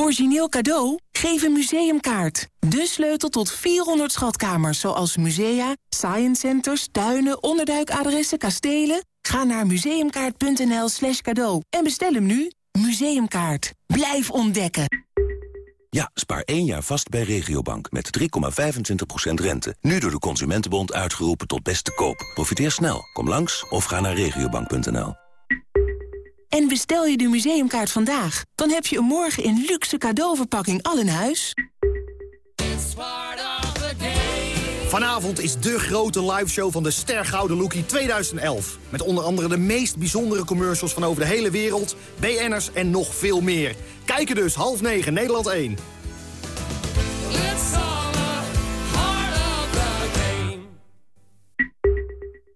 Origineel cadeau? Geef een museumkaart. De sleutel tot 400 schatkamers, zoals musea, science centers, tuinen, onderduikadressen, kastelen. Ga naar museumkaart.nl slash cadeau en bestel hem nu. Museumkaart. Blijf ontdekken. Ja, spaar één jaar vast bij Regiobank met 3,25% rente. Nu door de Consumentenbond uitgeroepen tot beste koop. Profiteer snel. Kom langs of ga naar regiobank.nl. En bestel je de museumkaart vandaag, dan heb je een morgen in luxe cadeauverpakking al in huis. Vanavond is de grote liveshow van de Ster Gouden Lookie 2011. Met onder andere de meest bijzondere commercials van over de hele wereld, BN'ers en nog veel meer. Kijken dus half negen, Nederland 1.